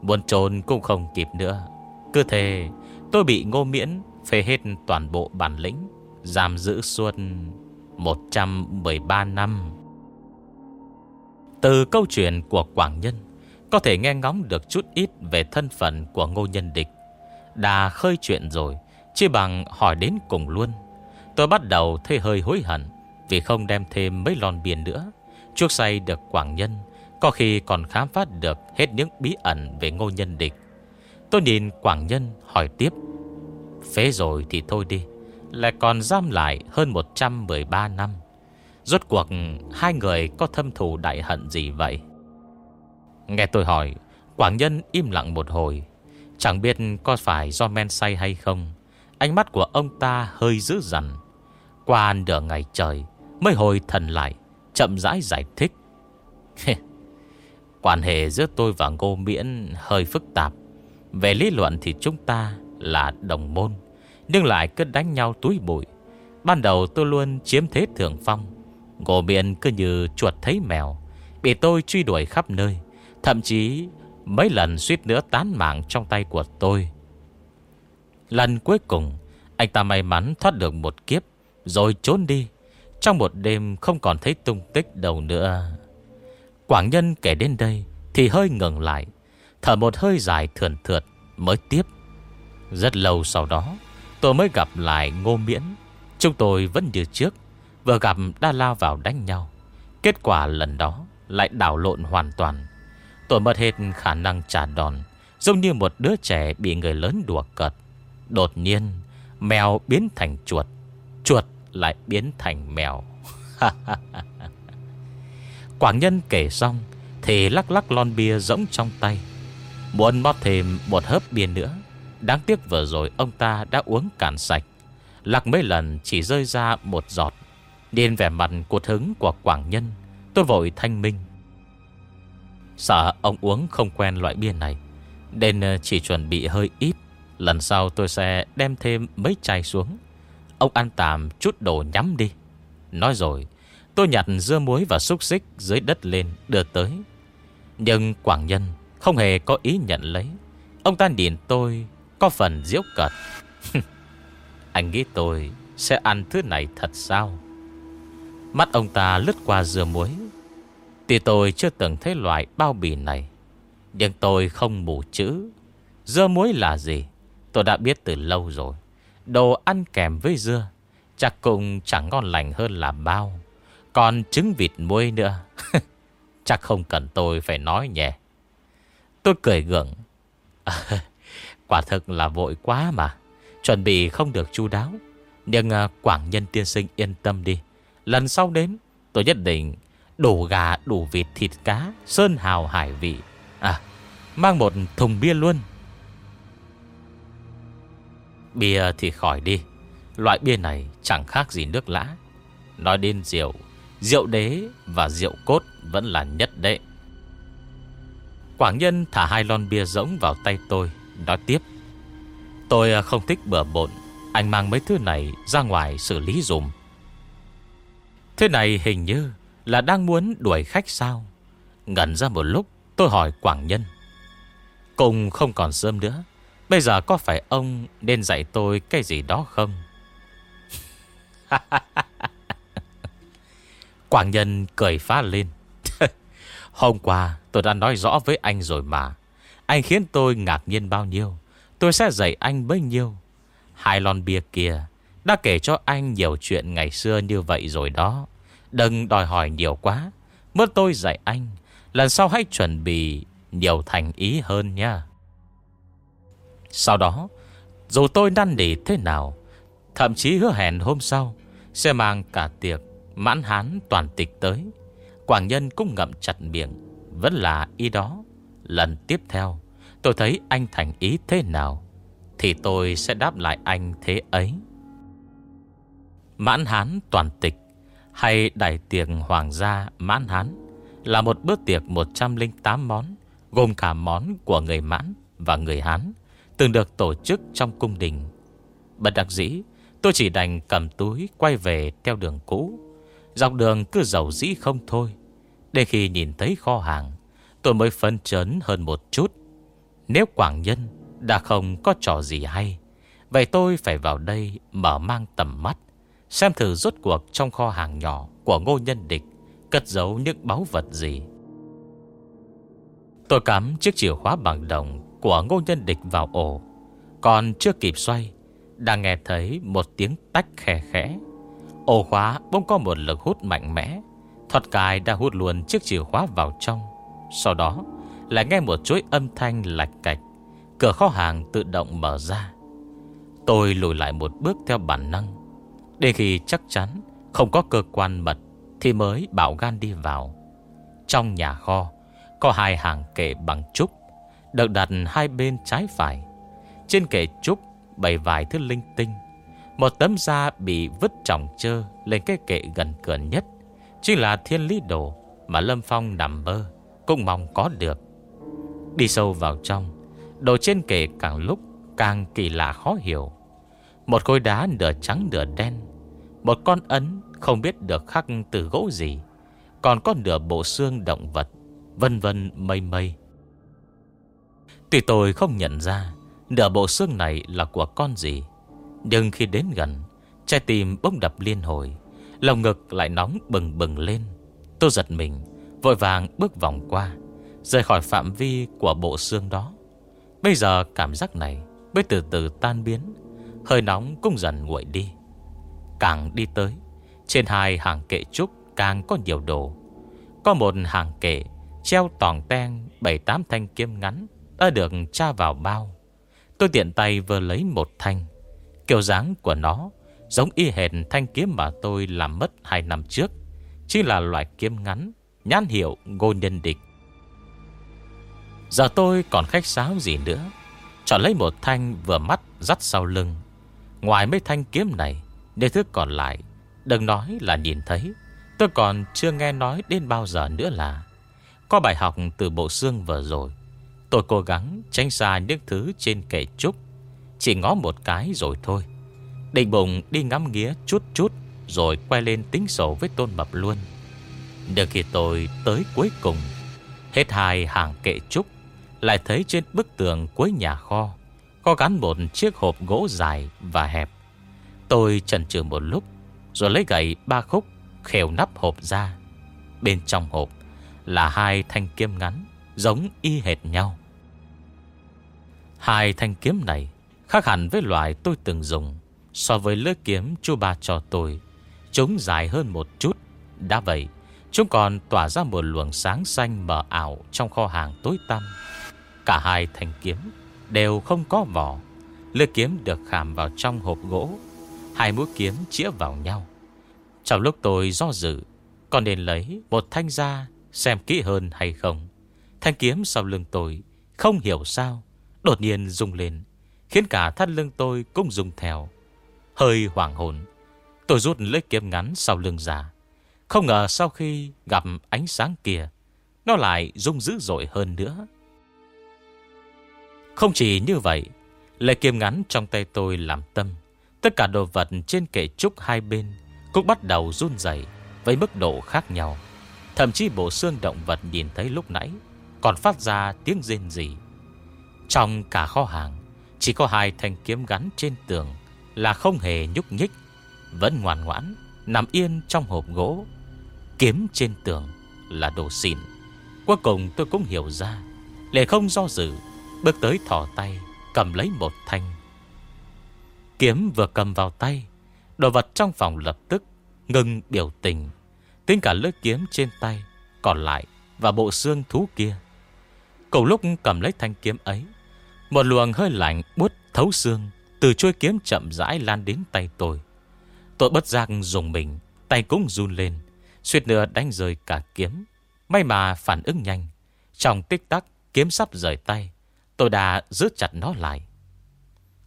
Buồn trốn cũng không kịp nữa. Cứ thế, tôi bị ngô miễn Phê hết toàn bộ bản lĩnh, Giam giữ Xuân 113 năm. Từ câu chuyện của Quảng Nhân, Có thể nghe ngóng được chút ít Về thân phận của ngô nhân địch. Đã khơi chuyện rồi Chỉ bằng hỏi đến cùng luôn. Tôi bắt đầu thấy hơi hối hận vì không đem thêm mấy lon biển nữa. Chuốc say được Quảng Nhân, Có khi còn khám phá được hết những bí ẩn về ngô nhân địch. Tôi nhìn Quảng Nhân hỏi tiếp, Phế rồi thì thôi đi lại còn giam lại hơn 113 năm. Rốt cuộc, hai người có thâm thù đại hận gì vậy? Nghe tôi hỏi, Quảng Nhân im lặng một hồi. Chẳng biết có phải do men say hay không, Ánh mắt của ông ta hơi dữ dằn. Qua nửa ngày trời, Mới hồi thần lại, Chậm rãi giải thích. Quan hệ giữa tôi và Ngô Miễn Hơi phức tạp. Về lý luận thì chúng ta là đồng môn. Nhưng lại cứ đánh nhau túi bụi. Ban đầu tôi luôn chiếm thế thượng phong, Ngộ miệng cứ như chuột thấy mèo, Bị tôi truy đuổi khắp nơi, Thậm chí mấy lần suýt nữa tán mạng trong tay của tôi. Lần cuối cùng, Anh ta may mắn thoát được một kiếp, Rồi trốn đi, Trong một đêm không còn thấy tung tích đâu nữa. Quảng nhân kể đến đây Thì hơi ngừng lại, Thở một hơi dài thườn thượt Mới tiếp. Rất lâu sau đó Tôi mới gặp lại Ngô Miễn. Chúng tôi vẫn như trước, Vừa gặp đã lao vào đánh nhau. Kết quả lần đó lại đảo lộn hoàn toàn. Tôi mất hết khả năng trả đòn, Giống như một đứa trẻ bị người lớn đùa cợt. Đột nhiên, Mèo biến thành chuột Chuột lại biến thành mèo. Quảng nhân kể xong, Thì lắc lắc lon bia rỗng trong tay. Muốn mót thêm một hớp bia nữa Đáng tiếc vừa rồi ông ta đã uống cạn sạch. Lạc mấy lần chỉ rơi ra một giọt. Điên vẻ mặt cuột hứng của Quảng Nhân, Tôi vội thanh minh. Sợ ông uống không quen loại bia này, Nên ờ, chỉ chuẩn bị hơi ít. Lần sau tôi sẽ đem thêm mấy chai xuống. Ông ăn tạm chút đồ nhắm đi. Nói rồi, Tôi nhặt dưa muối và xúc xích dưới đất lên đưa tới. Nhưng Quảng Nhân không hề có ý nhận lấy. Ông ta nhìn tôi có phần diễu cợt. Anh nghĩ tôi sẽ ăn thứ này thật sao? Mắt ông ta lướt qua dưa muối. Thì tôi chưa từng thấy loại bao bì này. Nhưng tôi không mù chữ. Dưa muối là gì? Tôi đã biết từ lâu rồi. Đồ ăn kèm với dưa Chắc cũng chẳng ngon lành hơn là bao. Còn trứng vịt muối nữa. Chắc không cần tôi phải nói nhẹ Tôi cười gượng. à, Quả thực là vội quá mà. Chuẩn bị không được chu đáo. Nhưng à, Quảng Nhân tiên sinh yên tâm đi. Lần sau đến, tôi nhất định Đủ gà đủ vịt, thịt cá, Sơn hào hải vị. À mang một thùng bia luôn. Bia thì khỏi đi. Loại bia này chẳng khác gì nước lã. Nói đến rượu Rượu đế và rượu cốt Vẫn là nhất đệ Quảng Nhân thả hai lon bia rỗng vào tay tôi. Nói tiếp, Tôi à, không thích bừa bộn. Anh mang mấy thứ này ra ngoài xử lý dùm. Thế này hình như Là đang muốn đuổi khách sao? Ngẩn ra một lúc, tôi hỏi Quảng Nhân. Cùng không còn sớm nữa, Bây giờ có phải ông nên dạy tôi cái gì đó không? Quảng Nhân cười phá lên. Hôm qua tôi đã nói rõ với anh rồi mà. Anh khiến tôi ngạc nhiên bao nhiêu? Tôi sẽ dạy anh bấy nhiêu? Hai lon bia kia Đã kể cho anh nhiều chuyện ngày xưa như vậy rồi đó. Đừng đòi hỏi nhiều quá. Mướn tôi dạy anh, Lần sau hãy chuẩn bị nhiều thành ý hơn nha. Sau đó, Dù tôi năn nỉ thế nào, Thậm chí hứa hẹn hôm sau Sẽ mang cả tiệc Mãn hán toàn tịch tới, Quảng Nhân cũng ngậm chặt miệng, Vẫn là ý đó. Lần tiếp theo. Tôi thấy anh thành ý thế nào, Thì tôi sẽ đáp lại anh thế ấy. Mãn hán toàn tịch Hay đại tiệc hoàng gia mãn hán Là một bữa tiệc 108 món, Gồm cả món của người mãn và người hán, Từng được tổ chức trong cung đình. Bất đặc dĩ, Tôi chỉ đành cầm túi quay về theo đường cũ. Dọc đường cứ giàu dĩ không thôi Để khi nhìn thấy kho hàng Tôi mới phân chấn hơn một chút. Nếu Quảng Nhân đã không có trò gì hay, Vậy tôi phải vào đây mở mang tầm mắt, Xem thử rốt cuộc trong kho hàng nhỏ của ngô nhân địch Cất giấu những báu vật gì. Tôi cắm chiếc chìa khóa bằng đồng của ngô nhân địch vào ổ, Còn chưa kịp xoay, đã nghe thấy một tiếng tách khẽ khẽ. Ổ khóa bỗng có một lực hút mạnh mẽ Thoạt cài đã hút luôn chiếc chìa khóa vào trong. Sau đó, lại nghe một chuỗi âm thanh lạch cạch. Cửa kho hàng tự động mở ra. Tôi lùi lại một bước theo bản năng. Để khi chắc chắn Không có cơ quan mật Thì mới bảo gan đi vào. Trong nhà kho, Có hai hàng kệ bằng trúc, Được đặt hai bên trái phải. Trên kệ trúc Bày vài thứ linh tinh. Một tấm da bị vứt trọng trơ Lên cái kệ gần cửa nhất. Chính là thiên lý đồ Mà Lâm Phong nằm mơ. Cũng mong có được. Đi sâu vào trong, Đồ trên kệ càng lúc càng kỳ lạ khó hiểu. Một khối đá nửa trắng nửa đen, Một con ấn không biết được khắc từ gỗ gì, Còn có nửa bộ xương động vật, Vân vân, mây mây. Tuy tôi không nhận ra Nửa bộ xương này là của con gì, Nhưng khi đến gần, Trái tim bỗng đập liên hồi Lòng ngực lại nóng bừng bừng lên. Tôi giật mình Vội vàng bước vòng qua, Rời khỏi phạm vi của bộ xương đó. Bây giờ cảm giác này Mới từ từ tan biến, Hơi nóng cũng dần nguội đi. Càng đi tới, Trên hai hàng kệ trúc càng có nhiều đồ. Có một hàng kệ Treo toàn ten Bảy tám thanh kiếm ngắn Đã được tra vào bao. Tôi tiện tay vừa lấy một thanh, Kiểu dáng của nó Giống y hệt thanh kiếm mà tôi làm mất hai năm trước, Chỉ là loại kiếm ngắn. Nhãn hiệu ngô nhân địch Giờ tôi còn khách sáo gì nữa? Chọn lấy một thanh vừa mắt dắt sau lưng. Ngoài mấy thanh kiếm này Để thứ còn lại, Đừng nói là nhìn thấy, Tôi còn chưa nghe nói đến bao giờ nữa là. Có bài học từ bộ xương vừa rồi, Tôi cố gắng tránh xa những thứ trên kệ trúc. Chỉ ngó một cái rồi thôi. Định bụng đi ngắm nghía chút chút, Rồi quay lên tính sổ với tôn mập luôn. Được khi tôi tới cuối cùng, Hết hai hàng kệ trúc Lại thấy trên bức tường cuối nhà kho Có gắn một chiếc hộp gỗ dài và hẹp. Tôi chần chừ một lúc, Rồi lấy gậy ba khúc Khều nắp hộp ra. Bên trong hộp Là hai thanh kiếm ngắn, Giống y hệt nhau. Hai thanh kiếm này Khác hẳn với loại tôi từng dùng So với lưỡi kiếm chú ba cho tôi. Chúng dài hơn một chút, Đã vậy Chúng còn tỏa ra một luồng sáng xanh mờ ảo Trong kho hàng tối tăm. Cả hai thanh kiếm Đều không có vỏ. Lưỡi kiếm được khảm vào trong hộp gỗ. Hai mũi kiếm chĩa vào nhau. Trong lúc tôi do dự Còn nên lấy một thanh ra Xem kỹ hơn hay không. Thanh kiếm sau lưng tôi Không hiểu sao Đột nhiên rung lên, Khiến cả thắt lưng tôi cũng rung theo. Hơi hoảng hồn, Tôi rút lưỡi kiếm ngắn sau lưng ra. Không ngờ sau khi gặp ánh sáng kia Nó lại rung dữ dội hơn nữa. Không chỉ như vậy Lưỡi kiếm ngắn trong tay tôi làm tâm. Tất cả đồ vật trên kệ trúc hai bên Cũng bắt đầu run dày Với mức độ khác nhau. Thậm chí bộ xương động vật nhìn thấy lúc nãy Còn phát ra tiếng rên rỉ. Trong cả kho hàng, Chỉ có hai thanh kiếm gắn trên tường là không hề nhúc nhích, Vẫn ngoan ngoãn, Nằm yên trong hộp gỗ. Kiếm trên tường là đồ xịn. Cuối cùng tôi cũng hiểu ra Lệ không do dự, Bước tới thỏ tay, Cầm lấy một thanh. Kiếm vừa cầm vào tay, Đồ vật trong phòng lập tức Ngừng biểu tình Tính cả lưỡi kiếm trên tay Còn lại và bộ xương thú kia. Cùng lúc cầm lấy thanh kiếm ấy, Một luồng hơi lạnh bút thấu xương từ chuôi kiếm chậm rãi lan đến tay tôi. Tôi bất giác dùng mình, Tay cũng run lên Suýt nữa đánh rơi cả kiếm. May mà phản ứng nhanh. Trong tích tắc, kiếm sắp rời tay. Tôi đã giữ chặt nó lại.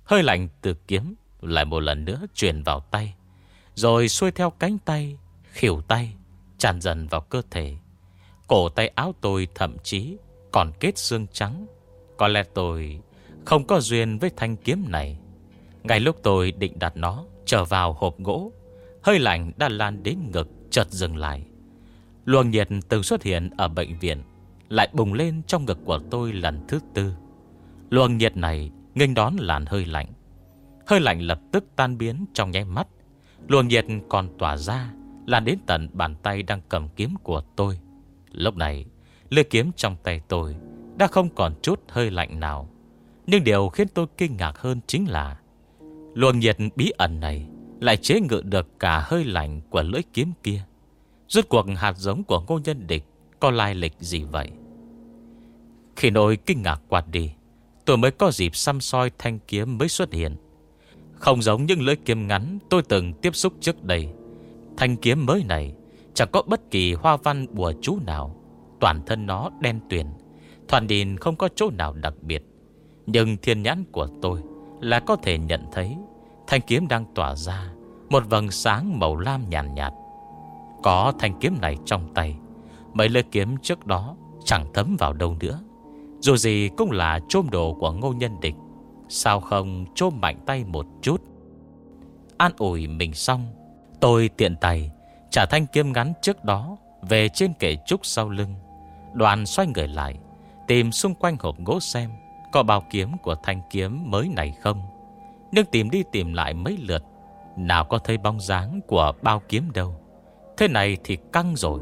Hơi lạnh từ kiếm Lại một lần nữa truyền vào tay, Rồi xuôi theo cánh tay, Khỉu tay, Tràn dần vào cơ thể. Cổ tay áo tôi thậm chí Còn kết xương trắng. Có lẽ tôi không có duyên với thanh kiếm này. Ngay lúc tôi định đặt nó Trở vào hộp gỗ, Hơi lạnh đã lan đến ngực chợt dừng lại. Luồng nhiệt từng xuất hiện ở bệnh viện Lại bùng lên trong ngực của tôi lần thứ tư. Luồng nhiệt này nghênh đón làn hơi lạnh. Hơi lạnh lập tức tan biến trong nháy mắt. Luồng nhiệt còn tỏa ra, Lan đến tận bàn tay đang cầm kiếm của tôi. Lúc này, Lưỡi kiếm trong tay tôi Đã không còn chút hơi lạnh nào. Nhưng điều khiến tôi kinh ngạc hơn chính là Luồng nhiệt bí ẩn này lại chế ngự được cả hơi lạnh của lưỡi kiếm kia. Rốt cuộc hạt giống của ngô nhân địch Có lai lịch gì vậy? Khi nỗi kinh ngạc quạt đi, Tôi mới có dịp xăm soi thanh kiếm mới xuất hiện. Không giống những lưỡi kiếm ngắn Tôi từng tiếp xúc trước đây, Thanh kiếm mới này Chẳng có bất kỳ hoa văn bùa chú nào. Toàn thân nó đen tuyền Thoàn đìn không có chỗ nào đặc biệt. Nhưng thiên nhãn của tôi Là có thể nhận thấy Thanh kiếm đang tỏa ra Một vầng sáng màu lam nhàn nhạt, nhạt Có thanh kiếm này trong tay Mấy lưỡi kiếm trước đó Chẳng thấm vào đâu nữa. Dù gì cũng là trôm đồ của ngô nhân địch Sao không trôm mạnh tay một chút? An ủi mình xong Tôi tiện tay Trả thanh kiếm ngắn trước đó Về trên kệ trúc sau lưng. Đoàn xoay người lại Tìm xung quanh hộp gỗ xem Có bao kiếm của thanh kiếm mới này không. Nhưng tìm đi tìm lại mấy lượt, Nào có thấy bóng dáng của bao kiếm đâu. Thế này thì căng rồi.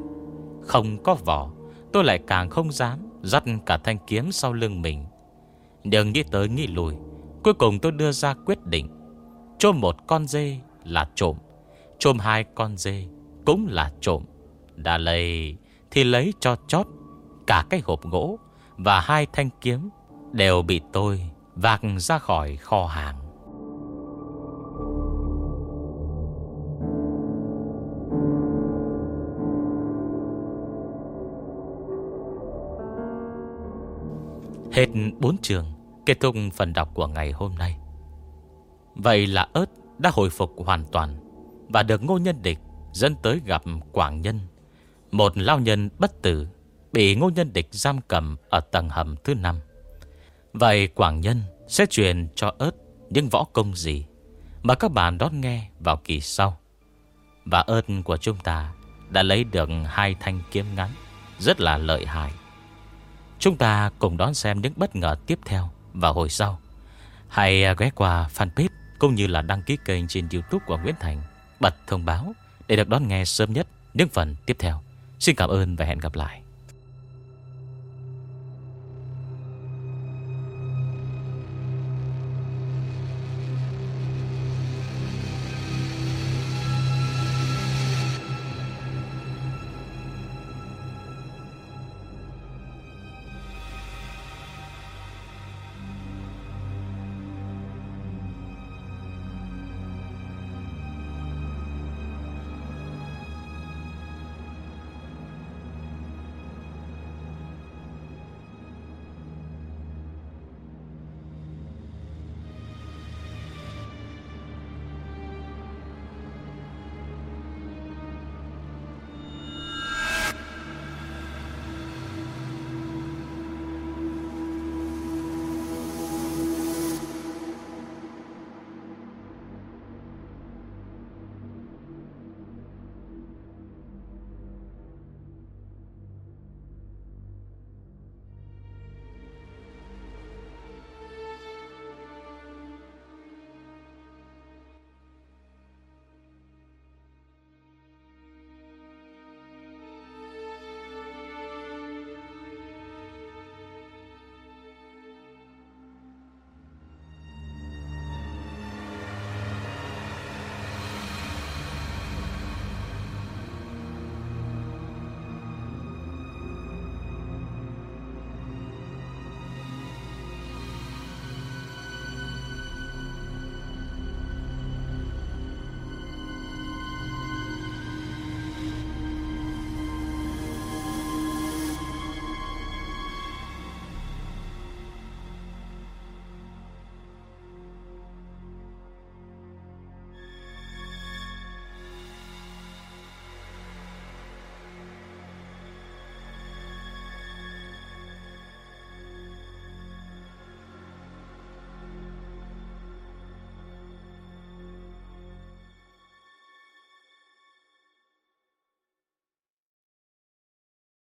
Không có vỏ, Tôi lại càng không dám Dắt cả thanh kiếm sau lưng mình. Nhưng nghĩ tới nghĩ lùi, Cuối cùng tôi đưa ra quyết định. Trôm một con dê là trộm Trôm hai con dê Cũng là trộm. Đã lấy thì lấy cho chót Cả cái hộp gỗ Và hai thanh kiếm Đều bị tôi vạc ra khỏi kho hàng. Hết bốn trường, Kết thúc phần đọc của ngày hôm nay. Vậy là ớt đã hồi phục hoàn toàn Và được ngô nhân địch dẫn tới gặp Quảng Nhân, Một lao nhân bất tử Bị ngô nhân địch giam cầm ở tầng hầm thứ năm. Vậy Quảng Nhân sẽ truyền cho ớt những võ công gì Mà các bạn đón nghe vào kỳ sau? Và ớt của chúng ta đã lấy được hai thanh kiếm ngắn, Rất là lợi hại. Chúng ta cùng đón xem những bất ngờ tiếp theo vào hồi sau. Hãy à, ghé qua fanpage cũng như là đăng ký kênh trên youtube của Nguyễn Thành. Bật thông báo để được đón nghe sớm nhất những phần tiếp theo. Xin cảm ơn và hẹn gặp lại.